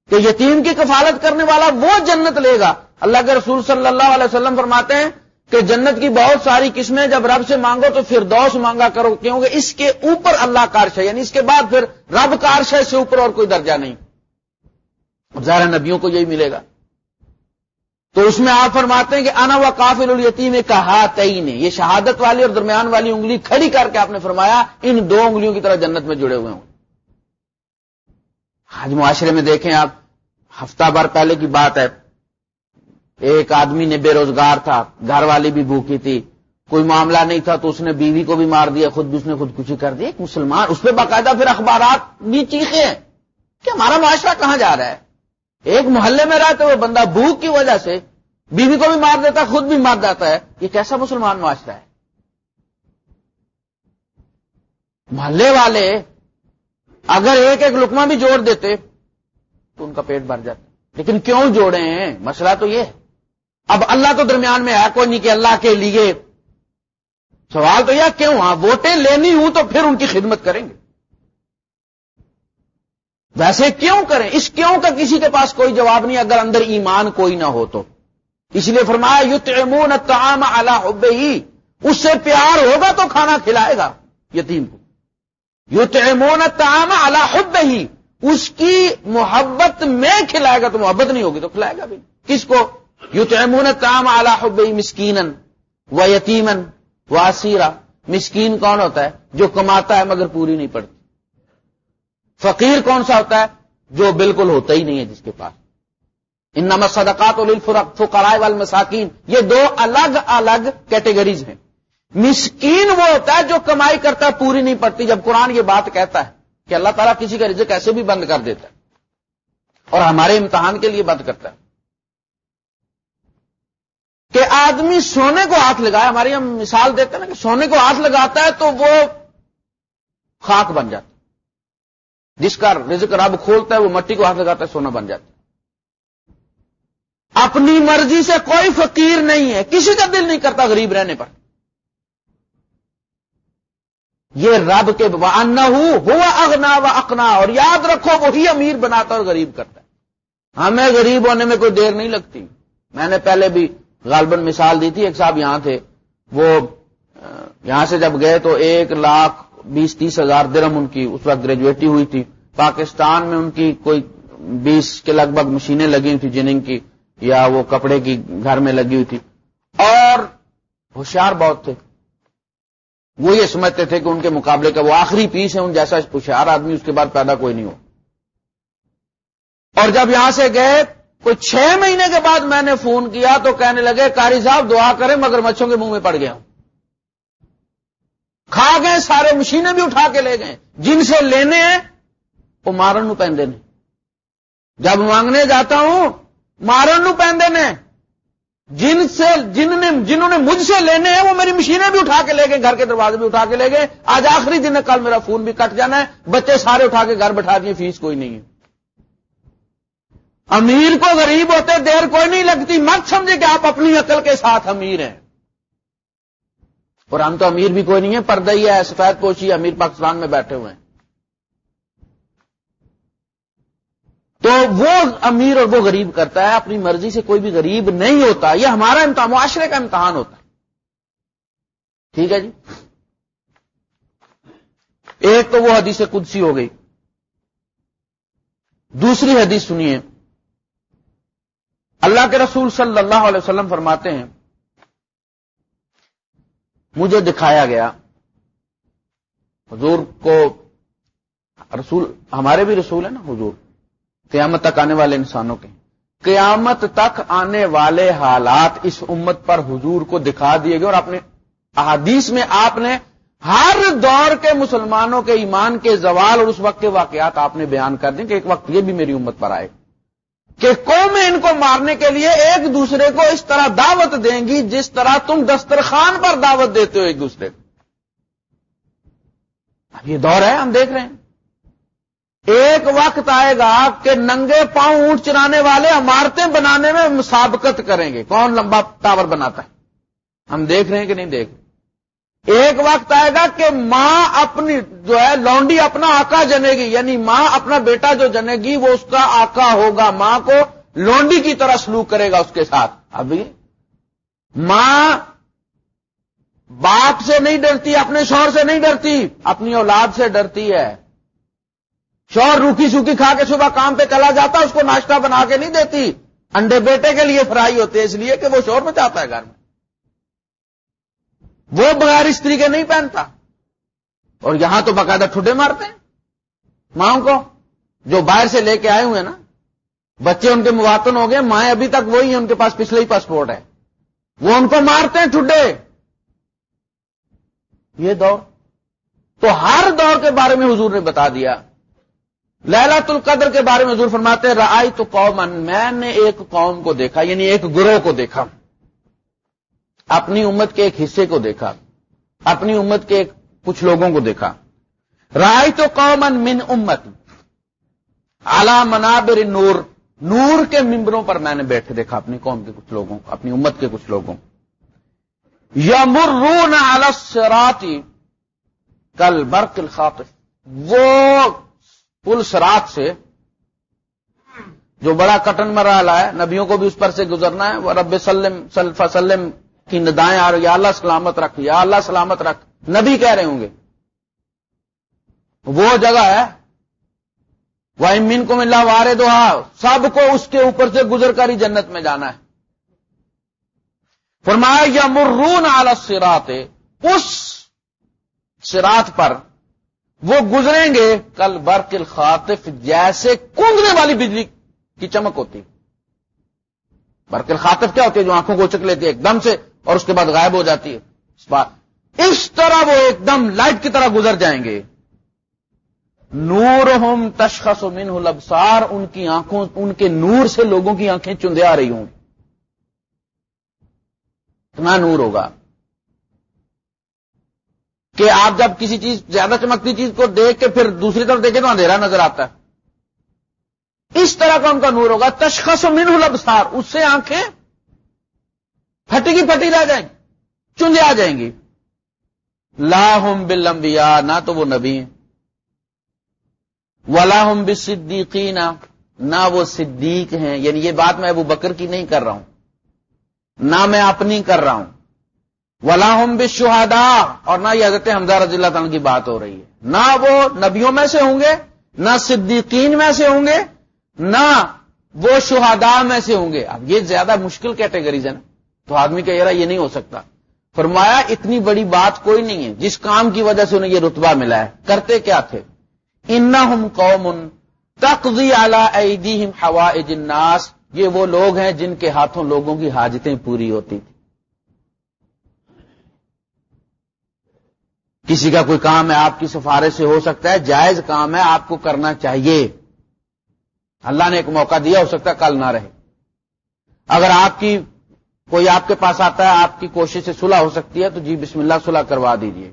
کہ یتیم کی کفالت کرنے والا وہ جنت لے گا۔ اللہ کے رسول صلی اللہ علیہ وسلم فرماتے ہیں کہ جنت کی بہت ساری قسمیں جب رب سے مانگو تو پھر دوس مانگا کرو، کیونکہ اس کے اوپر اللہ کارش ہے یعنی اس کے بعد پھر رب کارش ہے سے اوپر اور کوئی درجہ نہیں۔ ظاہر نبیوں کو یہی ملے گا۔ تو اس میں آپ فرماتے ہیں کہ انا و کافل الیتیم کہا تئی نے یہ شہادت والی اور درمیان والی انگلی کھڑی کر کے آپ نے فرمایا، ان دو انگلیوں کی طرح جنت میں جڑے ہوئے ہوں۔ آج معاشرے میں دیکھیں آپ، ہفتہ بھر پہلے کی بات ہے، ایک آدمی نے بے روزگار تھا، گھر والی بھی بھوکی تھی، کوئی معاملہ نہیں تھا تو اس نے بیوی کو بھی مار دیا، خود بھی اس نے خودکشی کر دی ایک مسلمان، اس پہ باقاعدہ پھر اخبارات بھی چیخے ہیں کہ ہمارا معاشرہ کہاں جا رہا ہے؟ ایک محلے میں رہتے وہ بندہ بھوک کی وجہ سے بیوی کو بھی مار دیتا، خود بھی مار جاتا ہے، یہ کیسا مسلمان معاشرہ ہے؟ محلے والے اگر ایک ایک لکما بھی جوڑ دیتے تو ان کا پیٹ بھر جاتا لیکن کیوں جوڑے ہیں؟ مسئلہ تو یہ ہے۔ اب اللہ تو درمیان میں ہے، کوئی نہیں کہ اللہ کے لیے۔ سوال تو یہ کیوں؟ ہاں ووٹیں لینی ہوں تو پھر ان کی خدمت کریں گے۔ ویسے کیوں کریں؟ اس کیوں کا کسی کے پاس کوئی جواب نہیں، اگر اندر ایمان کوئی نہ ہو تو۔ اس لیے فرمایا یوت امون تام اللہ اس سے پیار ہوگا تو کھانا کھلائے گا یتیم کو۔ یوت امون تام اللہ ہی اس کی محبت میں کھلائے گا تو محبت نہیں ہوگی تو کھلائے گا بھی۔ کس کو؟ یوت امون تام اللہ مسکین و یتیمن و آسیرا مسکین کون ہوتا ہے؟ جو کماتا ہے مگر پوری نہیں پڑتی۔ فقیر کون سا ہوتا ہے؟ جو بالکل ہوتا ہی نہیں ہے جس کے پاس۔ ان نمت صدقات فقرائے والمساکین۔ یہ دو الگ الگ کیٹیگریز ہیں۔ مسکین وہ ہوتا ہے جو کمائی کرتا ہے، پوری نہیں پڑتی۔ جب قرآن یہ بات کہتا ہے کہ اللہ تعالیٰ کسی کا رزق ایسے بھی بند کر دیتا ہے اور ہمارے امتحان کے لیے بند کرتا ہے کہ آدمی سونے کو ہاتھ لگائے، ہماری ہم مثال دیتے ہیں نا کہ سونے کو ہاتھ لگاتا ہے تو وہ خاک بن جاتا جس کا رزق رب کھولتا ہے، وہ مٹی کو ہاتھ لگاتا ہے، سونا بن جاتا ہے۔ اپنی مرضی سے کوئی فقیر نہیں ہے، کسی کا دل نہیں کرتا غریب رہنے پر۔ یہ رب کے نہ ہوا اگنا و اقنا اور یاد رکھو وہی امیر بناتا اور غریب کرتا ہے۔ ہمیں غریب ہونے میں کوئی دیر نہیں لگتی۔ میں نے پہلے بھی غالباً مثال دی تھی، ایک صاحب یہاں تھے۔ وہ، یہاں سے جب گئے تو ایک لاکھ بیس تیس ہزار درم ان کی اس وقت گریجویٹی ہوئی تھی۔ پاکستان میں ان کی کوئی بیس کے لگ بھگ مشینیں لگی ہوئی تھی جننگ کی یا وہ کپڑے کی گھر میں لگی ہوئی تھی۔ اور ہوشیار بہت تھے۔ وہ یہ سمجھتے تھے کہ ان کے مقابلے کا وہ آخری پیس ہے ان جیسا ہوشیار آدمی اس کے بعد پیدا کوئی نہیں ہو۔ اور جب یہاں سے گئے، کوئی چھ مہینے کے بعد میں نے فون کیا تو کہنے لگے کاری صاحب دعا کریں مگر مچھوں کے منہ میں پڑ گیا کھا گئے، سارے مشینیں بھی اٹھا کے لے گئے۔ جن سے لینے ہیں، وہ مارن نو جب مانگنے جاتا ہوں، مارن نو پہنتے نے جن سے جن نے جنہوں نے مجھ سے لینے ہیں وہ میری مشینیں بھی اٹھا کے لے گئے، گھر کے دروازے بھی اٹھا کے لے گئے۔ آج آخری دن ہے، کل میرا فون بھی کٹ جانا ہے۔ بچے سارے اٹھا کے گھر بٹھا دیے، فیس کوئی نہیں ہے۔ امیر کو غریب ہوتے دیر کوئی نہیں لگتی۔ مت سمجھے کہ آپ اپنی عقل کے ساتھ امیر ہیں۔ اور ہم تو امیر بھی کوئی نہیں ہے پردہ ہی ہے، سفید پوچھی، امیر پاکستان میں بیٹھے ہوئے ہیں۔ تو وہ امیر اور وہ غریب کرتا ہے، اپنی مرضی سے کوئی بھی غریب نہیں ہوتا، یہ ہمارا امتحان، معاشرے کا امتحان ہوتا ہے۔ ٹھیک ہے جی؟ ایک تو وہ حدیث قدسی ہو گئی۔ دوسری حدیث سنیے۔ اللہ کے رسول صلی اللہ علیہ وسلم فرماتے ہیں، مجھے دکھایا گیا۔ حضور کو رسول، ہمارے بھی رسول ہیں نا، حضور۔ قیامت تک آنے والے انسانوں کے۔ قیامت تک آنے والے حالات اس امت پر حضور کو دکھا دیے گئے اور اپنے احادیث میں آپ نے ہر دور کے مسلمانوں کے ایمان کے زوال اور اس وقت کے واقعات آپ نے بیان کر دیں کہ ایک وقت یہ بھی میری امت پر آئے۔ کہ قومیں ان کو مارنے کے لیے ایک دوسرے کو اس طرح دعوت دیں گی جس طرح تم دسترخوان پر دعوت دیتے ہو ایک دوسرے کو۔ اب یہ دور ہے، ہم دیکھ رہے ہیں۔ ایک وقت آئے گا کہ ننگے پاؤں اونٹ چرانے والے عمارتیں بنانے میں مسابقت کریں گے۔ کون لمبا ٹاور بناتا ہے؟ ہم دیکھ رہے ہیں کہ نہیں دیکھ رہے۔ ایک وقت آئے گا کہ ماں اپنی جو ہے، لونڈی اپنا آقا جنے گی یعنی ماں اپنا بیٹا جو جنے گی، وہ اس کا آقا ہوگا۔ ماں کو لونڈی کی طرح سلوک کرے گا اس کے ساتھ۔ ابھی ماں باپ سے نہیں ڈرتی، اپنے شوہر سے نہیں ڈرتی، اپنی اولاد سے ڈرتی ہے۔ شور روکی سوکھی کھا کے صبح کام پہ چلا جاتا، اس کو ناشتہ بنا کے نہیں دیتی۔ انڈے بیٹے کے لیے فرائی ہوتے اس لیے کہ وہ شور میں چاہتا ہے گھر میں۔ وہ بغیر استری کے نہیں پہنتا۔ اور یہاں تو باقاعدہ ٹھڈے مارتے ہیں۔ ماں کو، جو باہر سے لے کے آئے ہوئے نا، بچے ان کے مواتن ہو گئے، مائیں ابھی تک وہی ہیں، ان کے پاس پچھلے ہی پاسپورٹ ہے۔ وہ ان کو مارتے ہیں ٹھڈے۔ یہ دور۔ تو ہر دور کے بارے میں حضور نے بتا دیا۔ للت القدر کے بارے میں حضور فرماتے ہیں رائے تو قوم میں نے ایک قوم کو دیکھا یعنی ایک گروہ کو دیکھا۔ اپنی امت کے ایک حصے کو دیکھا، اپنی امت کے کچھ لوگوں کو دیکھا۔ رائے تو قومن من امت اعلی منابر نور نور کے ممبروں پر میں نے بیٹھے دیکھا، اپنی قوم کے کچھ لوگوں کو اپنی امت کے کچھ لوگوں۔ یمرون علی کل برق الخاطف، وہ پل سرات سے جو بڑا کٹن مرحلہ ہے، نبیوں کو بھی اس پر سے گزرنا ہے، وہ رب سلم فسلم کی ندائیں آ رہی یا اللہ سلامت رکھ، یا اللہ سلامت رکھ، نبی کہہ رہے ہوں گے۔ وہ جگہ ہے، وہ امین کو ملا وارے دوہا، سب کو اس کے اوپر سے گزر کر ہی جنت میں جانا ہے۔ فرمایا یا مرون آل سرات اس سرات پر وہ گزریں گے کل برق الخاطف جیسے کنگنے والی بجلی کی چمک ہوتی۔ برق الخاطف کیا ہوتی ہے جو آنکھوں کو چک لیتی ہے ایک دم سے اور اس کے بعد غائب ہو جاتی ہے۔ اس طرح وہ ایک دم لائٹ کی طرح گزر جائیں گے۔ نور ہوم تشخص من لبسار ان کی آنکھوں، ان کے نور سے لوگوں کی آنکھیں چندے آ رہی ہوں۔ اتنا نور ہوگا۔ کہ آپ جب کسی چیز زیادہ چمکتی چیز کو دیکھ کے پھر دوسری طرف دیکھیں تو اندھیرا نظر آتا ہے۔ اس طرح کا ان کا نور ہوگا۔ تشخص و من لبسار اس سے آنکھیں پھٹی کی پھٹی رہ جائیں گی چندے آ جائیں گی۔ لاہم بلمبیا نہ تو وہ نبی ہیں۔ ولاحم بصدیقین نہ وہ صدیق ہیں۔ یعنی یہ بات میں ابو بکر کی نہیں کر رہا ہوں۔ نہ میں اپنی کر رہا ہوں۔ ولاحم بشہدا اور نہ یہ حضرت حمزہ رضی اللہ تعالیٰ کی بات ہو رہی ہے۔ نہ وہ نبیوں میں سے ہوں گے، نہ صدیقین میں سے ہوں گے، نہ وہ شہداء میں سے ہوں گے۔ اب یہ زیادہ مشکل کیٹیگریز ہے نا۔ تو آدمی کا یہ نہیں ہو سکتا۔ فرمایا، اتنی بڑی بات کوئی نہیں ہے۔ جس کام کی وجہ سے انہیں یہ رتبہ ملا ہے، کرتے کیا تھے؟ ان قوم تقضی اعلی ایدیہم حوائج الناس۔ یہ وہ لوگ ہیں جن کے ہاتھوں لوگوں کی حاجتیں پوری ہوتی کسی کا کوئی کام ہے، آپ کی سفارش سے ہو سکتا ہے، جائز کام ہے، آپ کو کرنا چاہیے۔ اللہ نے ایک موقع دیا، ہو سکتا ہے کل نہ رہے۔ اگر آپ کی، کوئی آپ کے پاس آتا ہے، آپ کی کوشش سے صلح ہو سکتی ہے، تو جی بسم اللہ صلح کروا دیجیے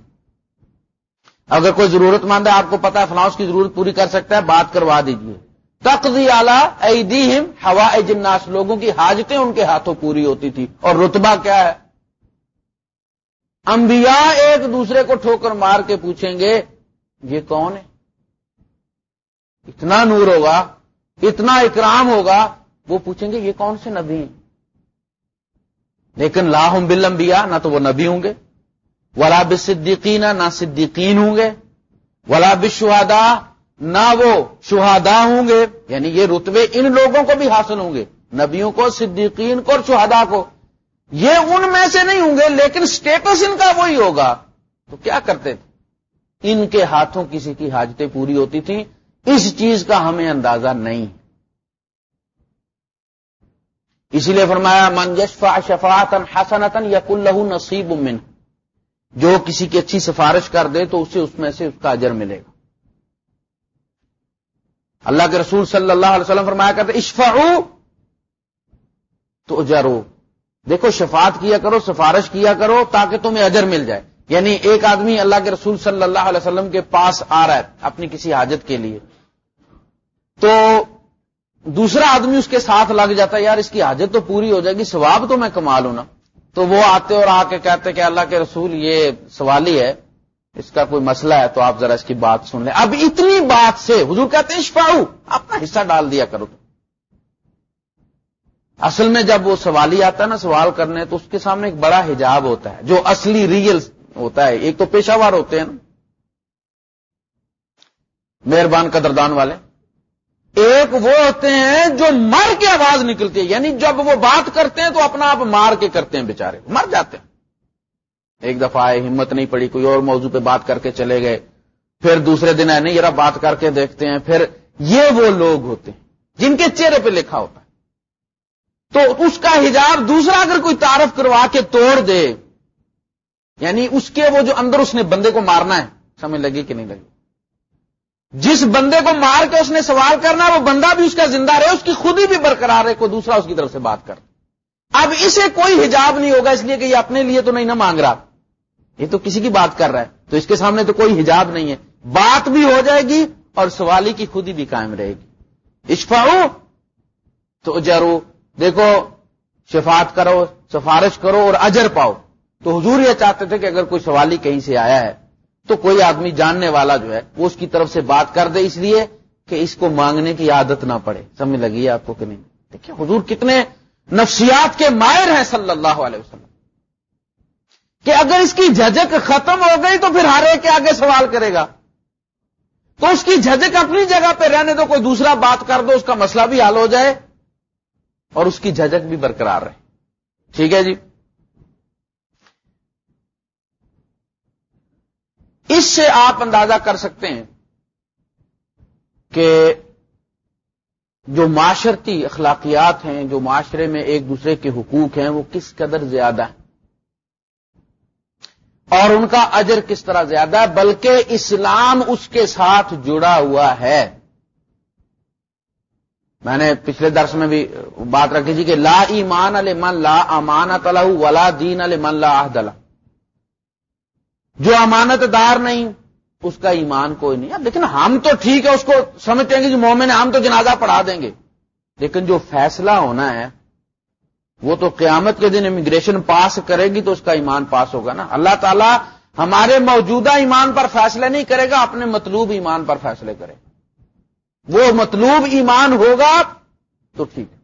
اگر کوئی ضرورت مند ہے، آپ کو پتا ہے فلاؤس کی ضرورت پوری کر سکتا ہے، بات کروا دیجیے تقضی اعلی ایدیہم ہوا جناس لوگوں کی حاجتیں ان کے ہاتھوں پوری ہوتی تھی۔ اور رتبہ کیا ہے؟ انبیاء ایک دوسرے کو ٹھوکر مار کے پوچھیں گے، یہ کون ہے؟ اتنا نور ہوگا، اتنا اکرام ہوگا، وہ پوچھیں گے، یہ کون سے نبی ہیں؟ لیکن لاہم بل نہ تو وہ نبی ہوں گے، ولا صدیقین نہ صدیقین ہوں گے، ولا بشہدا نہ وہ شہادا ہوں گے یعنی یہ رتبے ان لوگوں کو بھی حاصل ہوں گے، نبیوں کو، صدیقین کو اور شہدا کو۔ یہ ان میں سے نہیں ہوں گے، لیکن اسٹیٹس ان کا وہی ہوگا۔ تو کیا کرتے تھے؟ ان کے ہاتھوں کسی کی حاجتیں پوری ہوتی تھیں۔ اس چیز کا ہمیں اندازہ نہیں۔ اسی لیے فرمایا، من یشفا شفاطن حسنتن یا کلو نصیب من جو کسی کی اچھی سفارش کر دے تو اسے اس میں سے اس کا اجر ملے گا۔ اللہ کے رسول صلی اللہ علیہ وسلم فرمایا کرتے اشفا تو اجرو۔ دیکھو شفاعت کیا کرو، سفارش کیا کرو تاکہ تمہیں اجر مل جائے۔ یعنی ایک آدمی اللہ کے رسول صلی اللہ علیہ وسلم کے پاس آ رہا ہے اپنی کسی حاجت کے لیے۔ تو دوسرا آدمی اس کے ساتھ لگ جاتا ہے، یار اس کی حاجت تو پوری ہو جائے گی، ثواب تو میں کما لوں نا۔ تو وہ آتے اور آ کے کہتے کہ اللہ کے رسول یہ سوال ہی ہے، اس کا کوئی مسئلہ ہے تو آپ ذرا اس کی بات سن لیں۔ اب اتنی بات سے حضور کہتے ہیں شفاؤ اپنا حصہ ڈال دیا کرو تو اصل میں جب وہ سوالی آتا ہے نا، سوال کرنے، تو اس کے سامنے ایک بڑا حجاب ہوتا ہے، جو اصلی ریئل ہوتا ہے۔ ایک تو پیشہ وار ہوتے ہیں نا۔ مہربان قدردان والے۔ ایک وہ ہوتے ہیں جو مر کے آواز نکلتی ہے۔ یعنی جب وہ بات کرتے ہیں تو اپنا آپ مار کے کرتے ہیں بےچارے مر جاتے ہیں۔ ایک دفعہ آئے، ہمت نہیں پڑی، کوئی اور موضوع پہ بات کر کے چلے گئے۔ پھر دوسرے دن آئے، نہیں ذرا بات کر کے دیکھتے ہیں۔ پھر یہ وہ لوگ ہوتے ہیں جن کے چہرے پہ لکھا ہوتا ہے۔ تو اس کا حجاب دوسرا اگر کوئی تعارف کروا کے توڑ دے یعنی اس کے وہ جو اندر اس نے بندے کو مارنا ہے، سمجھ لگی کہ نہیں لگی؟ جس بندے کو مار کے اس نے سوال کرنا وہ بندہ بھی اس کا زندہ رہے، اس کی خود ہی بھی برقرار ہے کوئی دوسرا اس کی طرف سے بات کر۔ اب اسے کوئی حجاب نہیں ہوگا، اس لیے کہ یہ اپنے لیے تو نہیں نہ مانگ رہا۔ یہ تو کسی کی بات کر رہا ہے۔ تو اس کے سامنے تو کوئی حجاب نہیں ہے۔ بات بھی ہو جائے گی اور سوالی کی خود ہی بھی قائم رہے گی۔ اشفاؤ تو جرو دیکھو شفات کرو، سفارش کرو اور اجر پاؤ۔ تو حضور یہ چاہتے تھے کہ اگر کوئی سوالی کہیں سے آیا ہے، تو کوئی آدمی جاننے والا جو ہے، وہ اس کی طرف سے بات کر دے اس لیے کہ اس کو مانگنے کی عادت نہ پڑے۔ سمجھ لگی ہے آپ کو کہ نہیں؟ دیکھیے حضور کتنے نفسیات کے مائر ہیں صلی اللہ علیہ وسلم۔ کہ اگر اس کی جھجک ختم ہو گئی تو پھر ہر ایک کے آگے سوال کرے گا۔ تو اس کی جھجک اپنی جگہ پہ رہنے دو، کوئی دوسرا بات کر دو، اس کا مسئلہ بھی حل ہو جائے۔ اور اس کی جھجک بھی برقرار رہے۔ ٹھیک ہے جی؟ اس سے آپ اندازہ کر سکتے ہیں کہ جو معاشرتی اخلاقیات ہیں، جو معاشرے میں ایک دوسرے کے حقوق ہیں، وہ کس قدر زیادہ ہیں۔ اور ان کا اجر کس طرح زیادہ ہے؟ بلکہ اسلام اس کے ساتھ جڑا ہوا ہے۔ میں نے پچھلے درس میں بھی بات رکھی تھی کہ لا ایمان علی من لا امانت الح ولا دین علی من لا عہد جو امانت دار نہیں، اس کا ایمان کوئی نہیں۔ اب لیکن ہم تو ٹھیک ہے، اس کو سمجھتے ہیں کہ جو مومن ہے ہم تو جنازہ پڑھا دیں گے۔ لیکن جو فیصلہ ہونا ہے، وہ تو قیامت کے دن امیگریشن پاس کرے گی تو اس کا ایمان پاس ہوگا نا۔ اللہ تعالیٰ ہمارے موجودہ ایمان پر فیصلے نہیں کرے گا، اپنے مطلوب ایمان پر فیصلے کرے۔ وہ مطلوب ایمان ہوگا تو ٹھیک ہے۔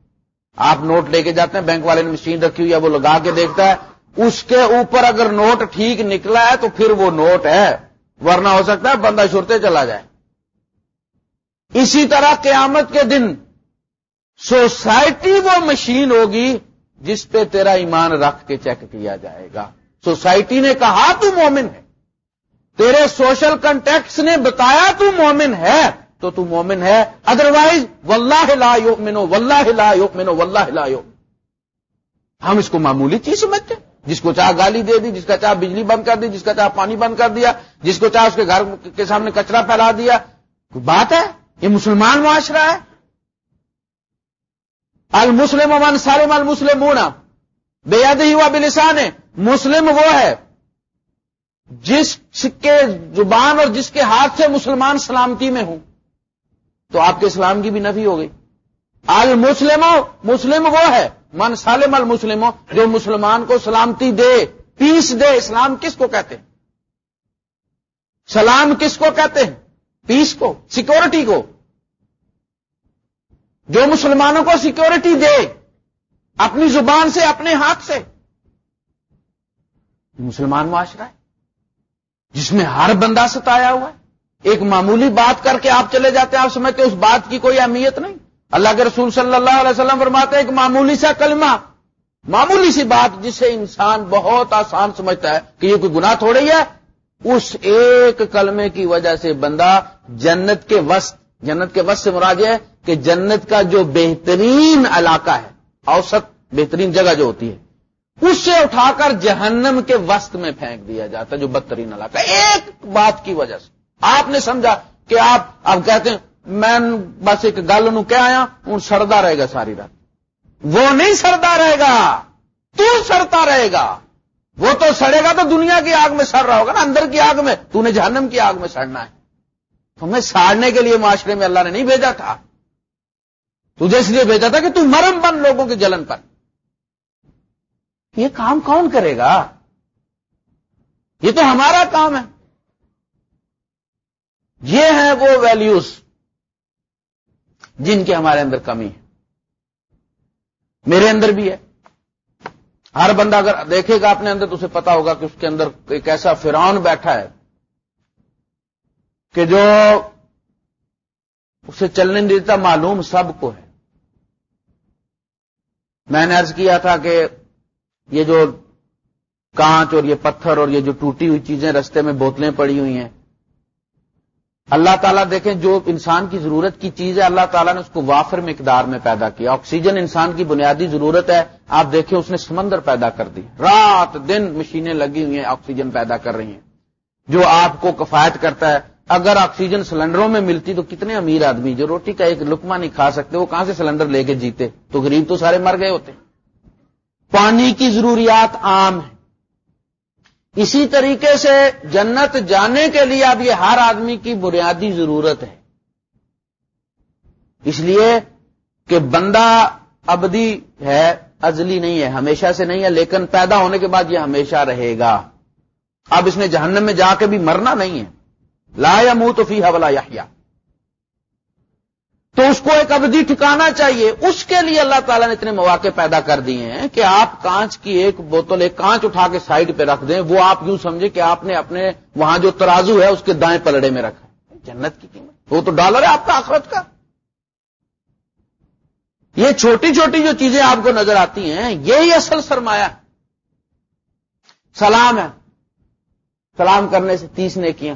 آپ نوٹ لے کے جاتے ہیں، بینک والے نے مشین رکھی ہوئی ہے، وہ لگا کے دیکھتا ہے۔ اس کے اوپر اگر نوٹ ٹھیک نکلا ہے تو پھر وہ نوٹ ہے۔ ورنہ ہو سکتا ہے بندہ چھوڑتے چلا جائے۔ اسی طرح قیامت کے دن سوسائٹی وہ مشین ہوگی جس پہ تیرا ایمان رکھ کے چیک کیا جائے گا۔ سوسائٹی نے کہا تو مومن ہے۔ تیرے سوشل کنٹیکٹس نے بتایا تو مومن ہے۔ تو تو مومن ہے ادروائز واللہ لا یؤمنو واللہ لا یؤمنو واللہ لا یؤمنو ہم اس کو معمولی چیز سمجھتے جس کو چاہ گالی دے دی، جس کا چاہ بجلی بند کر دی، جس کا چاہ پانی بند کر دیا، جس کو چاہ اس کے گھر کے سامنے کچرا پھیلا دیا۔ کوئی بات ہے؟ یہ مسلمان معاشرہ ہے۔ المسلم امن سالم المسلم بے یاد ہی ہوا بلسان۔ ہے مسلم وہ ہے، جس کے زبان اور جس کے ہاتھ سے مسلمان سلامتی میں ہوں۔ تو آپ کے اسلام کی بھی نفی ہو گئی۔ المسلم مسلم وہ ہے۔ من سالم المسلم جو مسلمان کو سلامتی دے، پیس دے۔ اسلام کس کو کہتے ہیں؟ سلام کس کو کہتے ہیں؟ پیس کو سیکورٹی کو۔ جو مسلمانوں کو سیکورٹی دے، اپنی زبان سے، اپنے ہاتھ سے۔ مسلمان معاشرہ ہے۔ جس میں ہر بندہ ستایا ہوا ہے۔ ایک معمولی بات کر کے آپ چلے جاتے ہیں، آپ سمجھتے اس بات کی کوئی اہمیت نہیں۔ اللہ کے رسول صلی اللہ علیہ وسلم فرماتے ہیں، ایک معمولی سا کلمہ، معمولی سی بات جسے انسان بہت آسان سمجھتا ہے کہ یہ کوئی گناہ تھوڑی ہے۔ اس ایک کلمے کی وجہ سے بندہ جنت کے وسط، جنت کے وسط سے مراد ہے کہ جنت کا جو بہترین علاقہ ہے، اوسط بہترین جگہ جو ہوتی ہے اس سے اٹھا کر جہنم کے وسط میں پھینک دیا جاتا ہے، جو بدترین علاقہ ایک بات کی وجہ سے۔ آپ نے سمجھا کہ آپ اب کہتے ہیں، میں بس ایک گل نو کیا آیا، ہوں سڑتا رہے گا ساری رات. وہ نہیں سڑتا رہے گا، تو سڑتا رہے گا۔ وہ تو سڑے گا تو دنیا کی آگ میں سڑ رہا ہوگا نا، اندر کی آگ میں۔ تو نے جہنم کی آگ میں سڑنا ہے۔ تمہیں ساڑنے کے لیے معاشرے میں اللہ نے نہیں بھیجا تھا۔ تجھے اس لیے بھیجا تھا کہ تم مرم بن لوگوں کی جلن پر۔ یہ کام کون کرے گا؟ یہ تو ہمارا کام ہے۔ یہ ہیں وہ ویلیوز جن کے ہمارے اندر کمی ہے۔ میرے اندر بھی ہے۔ ہر بندہ اگر دیکھے گا اپنے اندر تو اسے پتا ہوگا کہ اس کے اندر ایک ایسا فرعون بیٹھا ہے کہ جو اسے چلنے نہیں دیتا، معلوم سب کو ہے۔ میں نے ارض کیا تھا کہ یہ جو کانچ اور یہ پتھر اور یہ جو ٹوٹی ہوئی چیزیں رستے میں بوتلیں پڑی ہوئی ہیں اللہ تعالیٰ دیکھیں جو انسان کی ضرورت کی چیز ہے، اللہ تعالیٰ نے اس کو وافر مقدار میں پیدا کیا۔ آکسیجن انسان کی بنیادی ضرورت ہے۔ آپ دیکھیں اس نے سمندر پیدا کر دی۔ رات دن مشینیں لگی ہوئی ہیں، آکسیجن پیدا کر رہی ہیں۔ جو آپ کو کفایت کرتا ہے۔ اگر آکسیجن سلنڈروں میں ملتی تو کتنے امیر آدمی جو روٹی کا ایک لکما نہیں کھا سکتے، وہ کہاں سے سلنڈر لے کے جیتے؟ تو غریب تو سارے مر گئے ہوتے۔ پانی کی ضروریات عام ہیں۔ اسی طریقے سے جنت جانے کے لیے اب یہ ہر آدمی کی بنیادی ضرورت ہے۔ اس لیے کہ بندہ ابدی ہے، ازلی نہیں ہے، ہمیشہ سے نہیں ہے، لیکن پیدا ہونے کے بعد یہ ہمیشہ رہے گا۔ اب اس نے جہنم میں جا کے بھی مرنا نہیں ہے۔ لا یا منہ تو فی حوالہ یا تو اس کو ایک ابدی ٹھکانا چاہیے۔ اس کے لیے اللہ تعالیٰ نے اتنے مواقع پیدا کر دیے ہیں کہ آپ کانچ کی ایک بوتل، ایک کانچ اٹھا کے سائڈ پہ رکھ دیں۔ وہ آپ یوں سمجھے کہ آپ نے اپنے وہاں جو ترازو ہے، اس کے دائیں پلڑے میں رکھا۔ جنت کی قیمت۔ وہ تو ڈالر ہے آپ کا آخرت کا۔ یہ چھوٹی چھوٹی جو چیزیں آپ کو نظر آتی ہیں، یہی اصل سرمایہ سلام ہے۔ سلام کرنے سے تیس نے کیا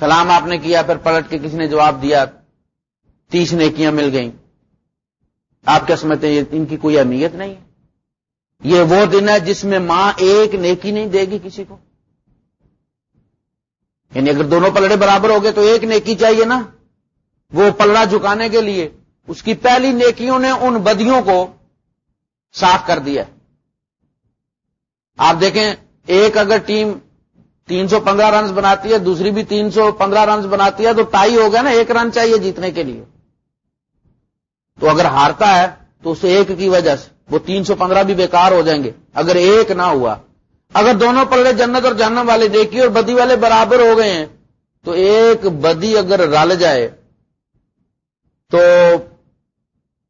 سلام آپ نے کیا، پھر پلٹ کے کسی نے جواب دیا۔ تیس نیکیاں مل گئیں۔ آپ کیا سمجھتے ہیں ان کی کوئی اہمیت نہیں؟ ہے یہ وہ دن ہے جس میں ماں ایک نیکی نہیں دے گی کسی کو۔ یعنی اگر دونوں پلڑے برابر ہو گئے تو ایک نیکی چاہیے نا۔ وہ پلڑا جھکانے کے لیے اس کی پہلی نیکیوں نے ان بدیوں کو صاف کر دیا۔ آپ دیکھیں، ایک اگر ٹیم تین سو پندرہ رنز بناتی ہے، دوسری بھی تین سو پندرہ رنز بناتی ہے، تو ٹائی ہو گیا نا، ایک رن چاہیے جیتنے کے لیے۔ تو اگر ہارتا ہے تو اسے ایک کی وجہ سے، وہ تین سو پندرہ بھی بیکار ہو جائیں گے، اگر ایک نہ ہوا۔ اگر دونوں پلڑے جنت اور جہنم والے دیکھی اور بدی والے برابر ہو گئے ہیں، تو ایک بدی اگر رل جائے تو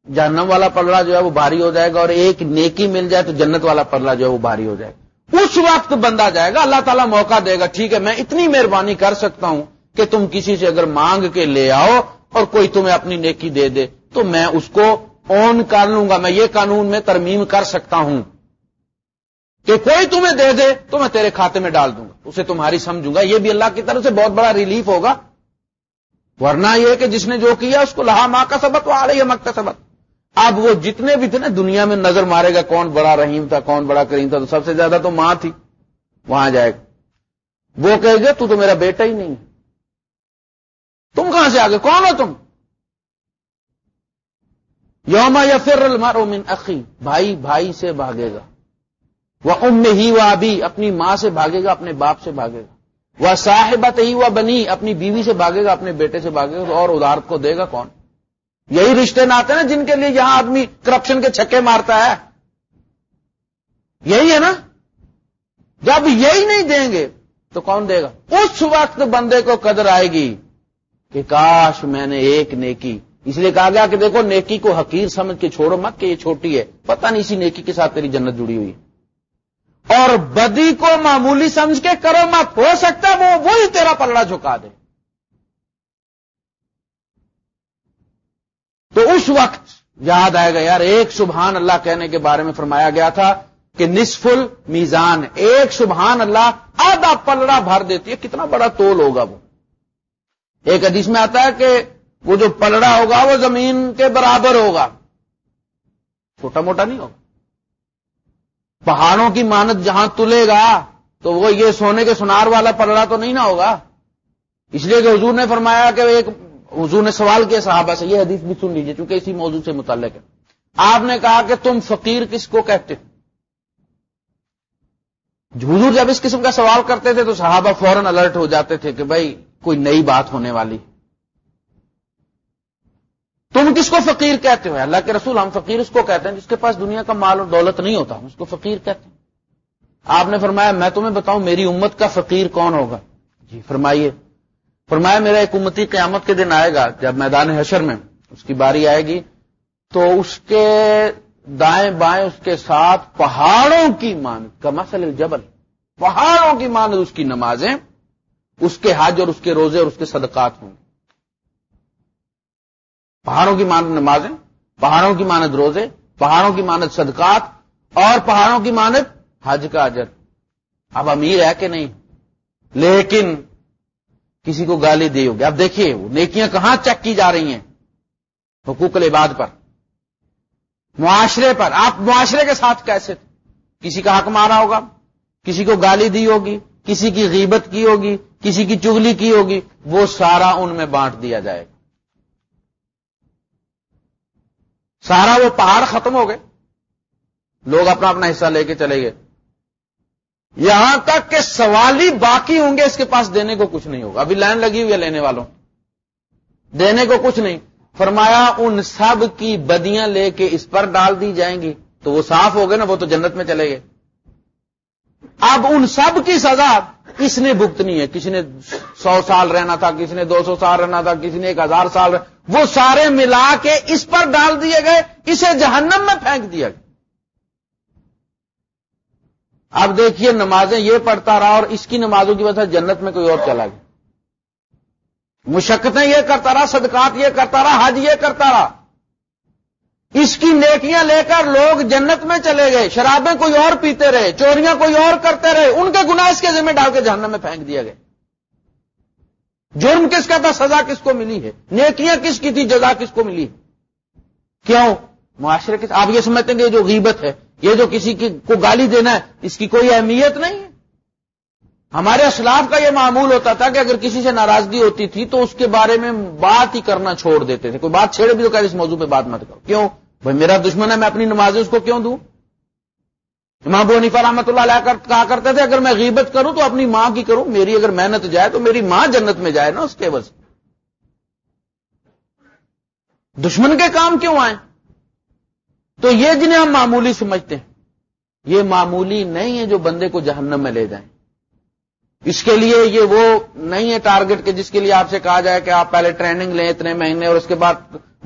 جہنم والا پلڑا جو ہے وہ بھاری ہو جائے گا اور ایک نیکی مل جائے تو جنت والا پلڑا جو ہے وہ بھاری ہو جائے گا۔ اس وقت بندہ جائے گا، اللہ تعالیٰ موقع دے گا، ٹھیک ہے، میں اتنی مہربانی کر سکتا ہوں کہ تم کسی سے اگر مانگ کے لے آؤ اور کوئی تمہیں اپنی نیکی دے دے۔ تو میں اس کو آن کر لوں گا، میں یہ قانون میں ترمیم کر سکتا ہوں کہ کوئی تمہیں دے دے تو میں تیرے کھاتے میں ڈال دوں گا۔ اسے تمہاری سمجھوں گا۔ یہ بھی اللہ کی طرف سے بہت بڑا ریلیف ہوگا۔ ورنہ یہ کہ جس نے جو کیا، اس کو لہا ماں کا سبق وہ آ رہی ہے مک کا سبق اب وہ جتنے بھی تھے نا، دنیا میں نظر مارے گا کون بڑا رحیم تھا، کون بڑا کریم تھا، تو سب سے زیادہ تو ماں تھی۔ وہاں جائے گا۔ وہ کہے گے تو تو میرا بیٹا ہی نہیں۔ تم کہاں سے آگے؟ کون ہو تم؟ یوما یا فر المارو من اخی، بھائی بھائی سے بھاگے گا۔ وہ ام ہی وہ ابھی اپنی ماں سے بھاگے گا، اپنے باپ سے بھاگے گا۔ وہ صاحبت ہی وہ بنی، اپنی بیوی سے بھاگے گا، اپنے بیٹے سے بھاگے گا، اور ادارت کو دے گا کون؟ یہی رشتے ناتے نا جن کے لیے یہاں آدمی کرپشن کے چھکے مارتا ہے۔ یہی ہے نا؟ جب یہی نہیں دیں گے تو کون دے گا؟ اس وقت بندے کو قدر آئے گی کہ کاش میں نے ایک نیکی اس لیے کہا گیا کہ دیکھو نیکی کو حقیر سمجھ کے چھوڑو مت کہ یہ چھوٹی ہے۔ پتہ نہیں اسی نیکی کے ساتھ تیری جنت جڑی ہوئی اور بدی کو معمولی سمجھ کے کرو مت، ہو سکتا ہے وہ وہی تیرا پلڑا جھکا دے۔ تو اس وقت یاد آئے گا یار، ایک سبحان اللہ کہنے کے بارے میں فرمایا گیا تھا کہ نصفل میزان ایک سبحان اللہ آدھا پلڑا بھر دیتی ہے، کتنا بڑا تول ہوگا وہ۔ ایک حدیث میں آتا ہے کہ وہ جو پلڑا ہوگا وہ زمین کے برابر ہوگا۔ چھوٹا موٹا نہیں ہوگا۔ پہاڑوں کی مانت جہاں تلے گا، تو وہ یہ سونے کے سنار والا پلڑا تو نہیں نہ ہوگا۔ اس لیے کہ حضور نے فرمایا کہ ایک حضور نے سوال کیا صحابہ سے، یہ حدیث بھی سن لیجیے چونکہ اسی موضوع سے متعلق ہے۔ آپ نے کہا کہ تم فقیر کس کو کہتے حضور جب اس قسم کا سوال کرتے تھے تو صحابہ فوراً الرٹ ہو جاتے تھے کہ بھائی، کوئی نئی بات ہونے والی۔ تم کس کو فقیر کہتے ہو؟ اللہ کے رسول، ہم فقیر اس کو کہتے ہیں جس کے پاس دنیا کا مال اور دولت نہیں ہوتا، ہم اس کو فقیر کہتے ہیں۔ آپ نے فرمایا، میں تمہیں بتاؤں میری امت کا فقیر کون ہوگا؟ جی فرمائیے۔ فرمایا، میرا ایک امتی قیامت کے دن آئے گا، جب میدان حشر میں اس کی باری آئے گی، تو اس کے دائیں بائیں، اس کے ساتھ پہاڑوں کی مان کا مسل جبل پہاڑوں کی مان، اس کی نمازیں، اس کے حج اور اس کے روزے اور اس کے صدقات ہوں۔ گے پہاڑوں کی مانت نمازیں، پہاڑوں کی مانت روزے، پہاڑوں کی مانت صدقات، اور پہاڑوں کی مانت حج کا اجر۔ اب امیر ہے کہ نہیں؟ لیکن کسی کو گالی دی ہوگی۔ اب دیکھیے، وہ نیکیاں کہاں چیک کی جا رہی ہیں؟ حقوق العباد پر، معاشرے پر۔ آپ معاشرے کے ساتھ کیسے؟ تھے کسی کا حق مارا ہوگا، کسی کو گالی دی ہوگی، کسی کی غیبت کی ہوگی، کسی کی چگلی کی ہوگی، وہ سارا ان میں بانٹ دیا جائے گا۔ سارا وہ پہاڑ ختم ہو گئے۔ لوگ اپنا اپنا حصہ لے کے چلے گئے۔ یہاں تک کہ سوالی باقی ہوں گے اس کے پاس دینے کو کچھ نہیں ہوگا۔ ابھی لائن لگی ہوئی ہے لینے والوں۔ دینے کو کچھ نہیں۔ فرمایا، ان سب کی بدیاں لے کے اس پر ڈال دی جائیں گی۔ تو وہ صاف ہو گئے نا، وہ تو جنت میں چلے گئے۔ اب ان سب کی سزا کس نے بھگتنی ہے؟ کسی نے سو سال رہنا تھا کسی نے دو سو سال رہنا تھا کسی نے ایک ہزار سال وہ سارے ملا کے اس پر ڈال دیے گئے، اسے جہنم میں پھینک دیا گیا۔ اب دیکھیے نمازیں یہ پڑھتا رہا اور اس کی نمازوں کی وجہ سے جنت میں کوئی اور چلا گیا۔ مشقتیں یہ کرتا رہا، صدقات یہ کرتا رہا، حج یہ کرتا رہا۔ اس کی نیکیاں لے کر لوگ جنت میں چلے گئے، شرابیں کوئی اور پیتے رہے، چوریاں کوئی اور کرتے رہے، ان کے گناہ اس کے ذمہ ڈال کے جہنم میں پھینک دیا گیا۔ جرم کس کا تھا؟ سزا کس کو ملی ہے؟ نیکیاں کس کی تھی؟ جزا کس کو ملی کیوں؟ معاشرے کے آپ یہ سمجھتے ہیں کہ یہ جو غیبت ہے، یہ جو کسی کی کو گالی دینا ہے، اس کی کوئی اہمیت نہیں ہے۔ ہمارے اسلاف کا یہ معمول ہوتا تھا کہ اگر کسی سے ناراضگی ہوتی تھی تو اس کے بارے میں بات ہی کرنا چھوڑ دیتے تھے۔ کوئی بات چھیڑے بھی تو کہ اس موضوع پہ بات مت کرو۔ کیوں؟ بھائی میرا دشمن ہے، میں اپنی نمازیں اس کو کیوں دوں؟ امام بنیفا رحمۃ اللہ علیہ کہا کرتے تھے، اگر میں غیبت کروں تو اپنی ماں کی کروں، میری اگر محنت جائے تو میری ماں جنت میں جائے نا اس کے بس دشمن کے کام کیوں آئے؟ تو یہ جنہیں ہم معمولی سمجھتے ہیں، یہ معمولی نہیں ہے جو بندے کو جہنم میں لے جائیں۔ اس کے لیے یہ وہ نہیں ہے ٹارگٹ کہ جس کے لیے آپ سے کہا جائے کہ آپ پہلے ٹریننگ لیں اتنے مہینے اور اس کے بعد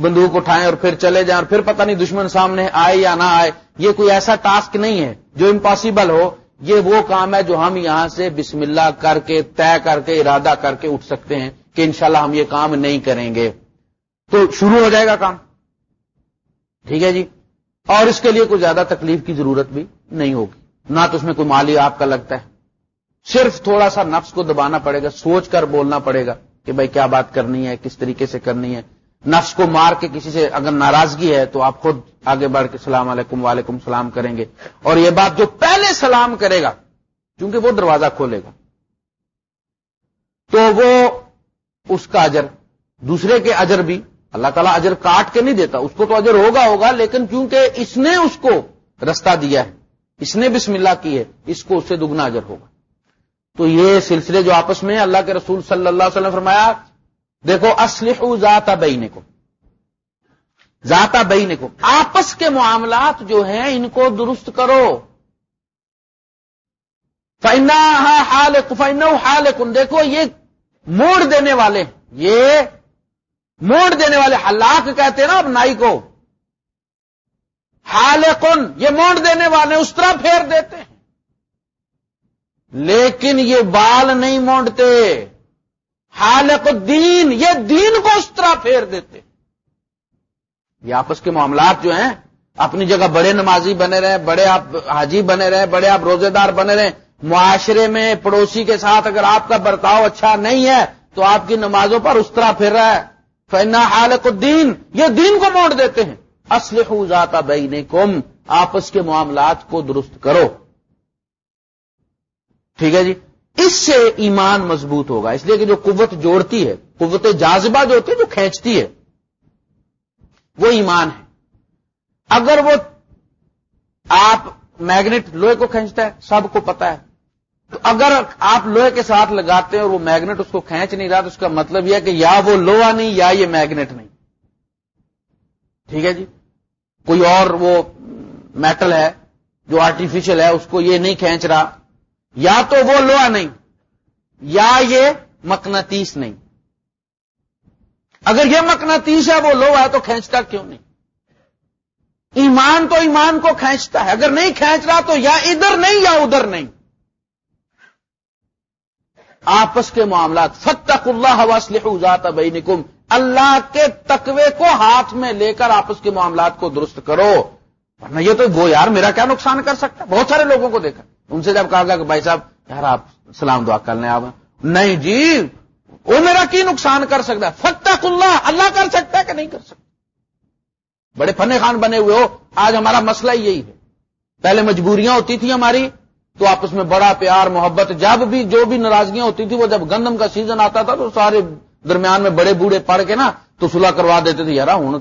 بندوق اٹھائیں اور پھر چلے جائیں اور پھر پتہ نہیں دشمن سامنے آئے یا نہ آئے۔ یہ کوئی ایسا ٹاسک نہیں ہے جو امپاسبل ہو۔ یہ وہ کام ہے جو ہم یہاں سے بسم اللہ کر کے، طے کر کے، ارادہ کر کے اٹھ سکتے ہیں کہ انشاءاللہ ہم یہ کام نہیں کریں گے۔ تو شروع ہو جائے گا کام۔ ٹھیک ہے جی؟ اور اس کے لیے کوئی زیادہ تکلیف کی ضرورت بھی نہیں ہوگی۔ نہ تو اس میں کوئی مالی آپ کا لگتا ہے۔ صرف تھوڑا سا نفس کو دبانا پڑے گا، سوچ کر بولنا پڑے گا کہ بھائی کیا بات کرنی ہے، کس طریقے سے کرنی ہے۔ نفس کو مار کے کسی سے اگر ناراضگی ہے تو آپ خود آگے بڑھ کے السلام علیکم، وعلیکم سلام کریں گے۔ اور یہ بات جو پہلے سلام کرے گا کیونکہ وہ دروازہ کھولے گا۔ تو وہ اس کا اجر، دوسرے کے اجر بھی، اللہ تعالیٰ اجر کاٹ کے نہیں دیتا۔ اس کو تو اجر ہوگا ہوگا، لیکن کیونکہ اس نے اس کو رستہ دیا ہے، اس نے بسم اللہ کی ہے، اس کو اس سے دگنا اجر ہوگا۔ تو یہ سلسلے جو آپس میں اللہ کے رسول صلی اللہ علیہ وسلم فرمایا، دیکھو اسلح ذات بین کو ذاتا بین کو آپس کے معاملات جو ہیں، ان کو درست کرو۔ فائنا حال فائن حال کن دیکھو، یہ موڑ دینے والے یہ موڑ دینے والے، ہلاک کہتے ہیں نا اب نائی کو۔ حال کن یہ موڑ دینے والے اس طرح پھیر دیتے۔ لیکن یہ بال نہیں مونڈتے۔ حالق دین یہ دین کو اس طرح پھیر دیتے۔ یہ آپس کے معاملات جو ہیں، اپنی جگہ بڑے نمازی بنے رہے، بڑے آپ حاجی بنے رہے، بڑے آپ روزے دار بنے رہے۔ معاشرے میں پڑوسی کے ساتھ اگر آپ کا برتاؤ اچھا نہیں ہے، تو آپ کی نمازوں پر اس طرح پھر رہا ہے۔ فینا حالق الدین یہ دین کو موڑ دیتے ہیں۔ اصل ذات بینکم آپس کے معاملات کو درست کرو۔ ٹھیک ہے جی؟ اس سے ایمان مضبوط ہوگا۔ اس لیے کہ جو قوت جوڑتی ہے، قوت جازبہ جو ہوتی ہے، جو کھینچتی ہے، وہ ایمان ہے۔ اگر وہ آپ میگنیٹ لوہے کو کھینچتا ہے، سب کو پتا ہے۔ تو اگر آپ لوہے کے ساتھ لگاتے ہیں اور وہ میگنیٹ اس کو کھینچ نہیں رہا، تو اس کا مطلب یہ ہے کہ یا وہ لوہا نہیں، یا یہ میگنیٹ نہیں۔ ٹھیک ہے جی؟ کوئی اور وہ میٹل ہے جو آرٹیفیشل ہے، اس کو یہ نہیں کھینچ رہا۔ یا تو وہ لوہا نہیں، یا یہ مکناتیس نہیں۔ اگر یہ مکناتیس ہے، وہ لوہا ہے تو کھینچتا کیوں نہیں؟ ایمان تو ایمان کو کھینچتا ہے، اگر نہیں کھینچ رہا تو یا ادھر نہیں یا ادھر نہیں۔ آپس کے معاملات فتق اللہ وسلح ذات بینکم اللہ کے تقوی کو ہاتھ میں لے کر آپس کے معاملات کو درست کرو، ورنہ یہ تو وہ یار میرا کیا نقصان کر سکتا بہت سارے لوگوں کو دیکھا۔ ان سے جب کہا گیا کہ بھائی صاحب، یار آپ سلام دعا کر لیں آپ۔ نہیں جی وہ میرا کی نقصان کر سکتا ہے؟ فتح اللہ اللہ کر سکتا ہے کہ نہیں کر سکتا؟ بڑے فن خان بنے ہوئے ہو، آج ہمارا مسئلہ یہی ہے۔ پہلے مجبوریاں ہوتی تھیں ہماری، تو آپس میں بڑا پیار، محبت، جب بھی جو بھی ناراضگیاں ہوتی تھی وہ جب گندم کا سیزن آتا تھا، تو سارے درمیان میں بڑے بوڑھے پڑ کے نا، تو صلح کروا دیتے تھے، یار، ہوں،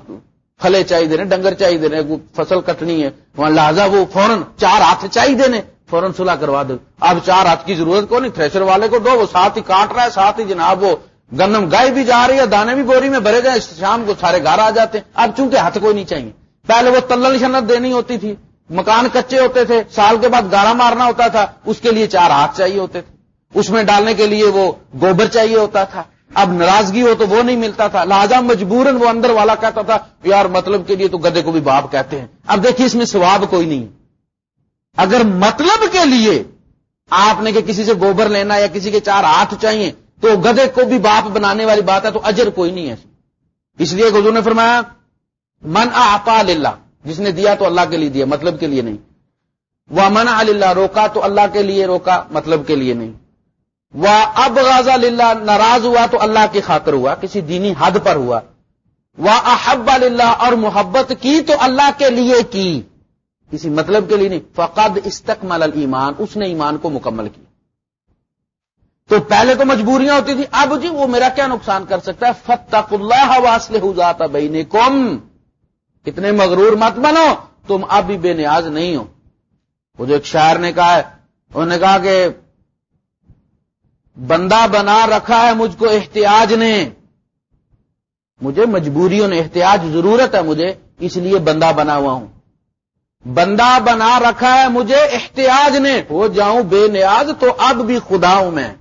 پھلے چاہیے ڈنگر چاہیے فصل کٹنی ہے، وہاں لہذا وہ فوراً چار ہاتھ چاہیے فوراً صلح کروا دو اب چار ہاتھ کی ضرورت کو نہیں، تھریشر والے کو دو، وہ ساتھ ہی کاٹ رہا ہے، ساتھ ہی جناب وہ گندم گائے بھی جا رہی ہے، دانے بھی بوری میں بھرے جائیں شام کو سارے گھر آ جاتے ہیں۔ اب چونکہ ہاتھ کوئی نہیں چاہیے۔ پہلے وہ تلل شنت دینی ہوتی تھی، مکان کچے ہوتے تھے، سال کے بعد گارا مارنا ہوتا تھا، اس کے لیے چار ہاتھ چاہیے ہوتے تھے۔ اس میں ڈالنے کے لیے وہ گوبر چاہیے ہوتا تھا۔ اب ناراضگی ہو تو وہ نہیں ملتا تھا۔ لہذا مجبوراً وہ اندر والا کہتا تھا، یار مطلب کے لیے تو گدے کو بھی باپ کہتے ہیں۔ اب دیکھیے اس میں سواب کوئی نہیں۔ اگر مطلب کے لیے آپ نے کہ کسی سے گوبر لینا یا کسی کے چار ہاتھ چاہیے تو گدے کو بھی باپ بنانے والی بات ہے تو اجر کوئی نہیں ہے اس لیے حضور نے فرمایا، من آپا اللہ جس نے دیا تو اللہ کے لیے دیا مطلب کے لیے نہیں۔ وہ من اللہ روکا تو اللہ کے لیے، روکا مطلب کے لیے نہیں۔ وہ اب غازہ اللہ ناراض ہوا تو اللہ کی خاطر ہوا، کسی دینی حد پر ہوا۔ وہ احب اللہ اور محبت کی تو اللہ کے لیے کی۔ کسی مطلب کے لیے نہیں۔ فقد استقمل ایمان اس نے ایمان کو مکمل کیا۔ تو پہلے تو مجبوریاں ہوتی تھی اب جی وہ میرا کیا نقصان کر سکتا ہے؟ فتق اللہ واسل ہو جاتا بھائی کم کتنے مغرور مت بنو۔ تم اب بھی بے نیاز نہیں ہو۔ وہ جو ایک شاعر نے کہا ہے، انہوں نے کہا کہ بندہ بنا رکھا ہے، مجھ کو احتیاج نے مجھے مجبوریوں نے احتیاج، ضرورت ہے مجھے، اس لیے بندہ بنا ہوا ہوں۔ بندہ بنا رکھا ہے، مجھے احتیاج نے ہو جاؤں بے نیاز تو اب بھی خدا ہوں میں۔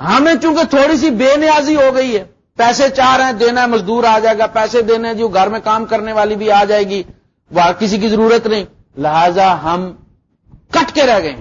ہمیں چونکہ تھوڑی سی بے نیازی ہو گئی ہے۔ پیسے چاہ رہے ہیں، دینا ہے، مزدور آ جائے گا، پیسے دینے جو گھر میں کام کرنے والی بھی آ جائے گی۔ وہ کسی کی ضرورت نہیں۔ لہذا ہم کٹ کے رہ گئے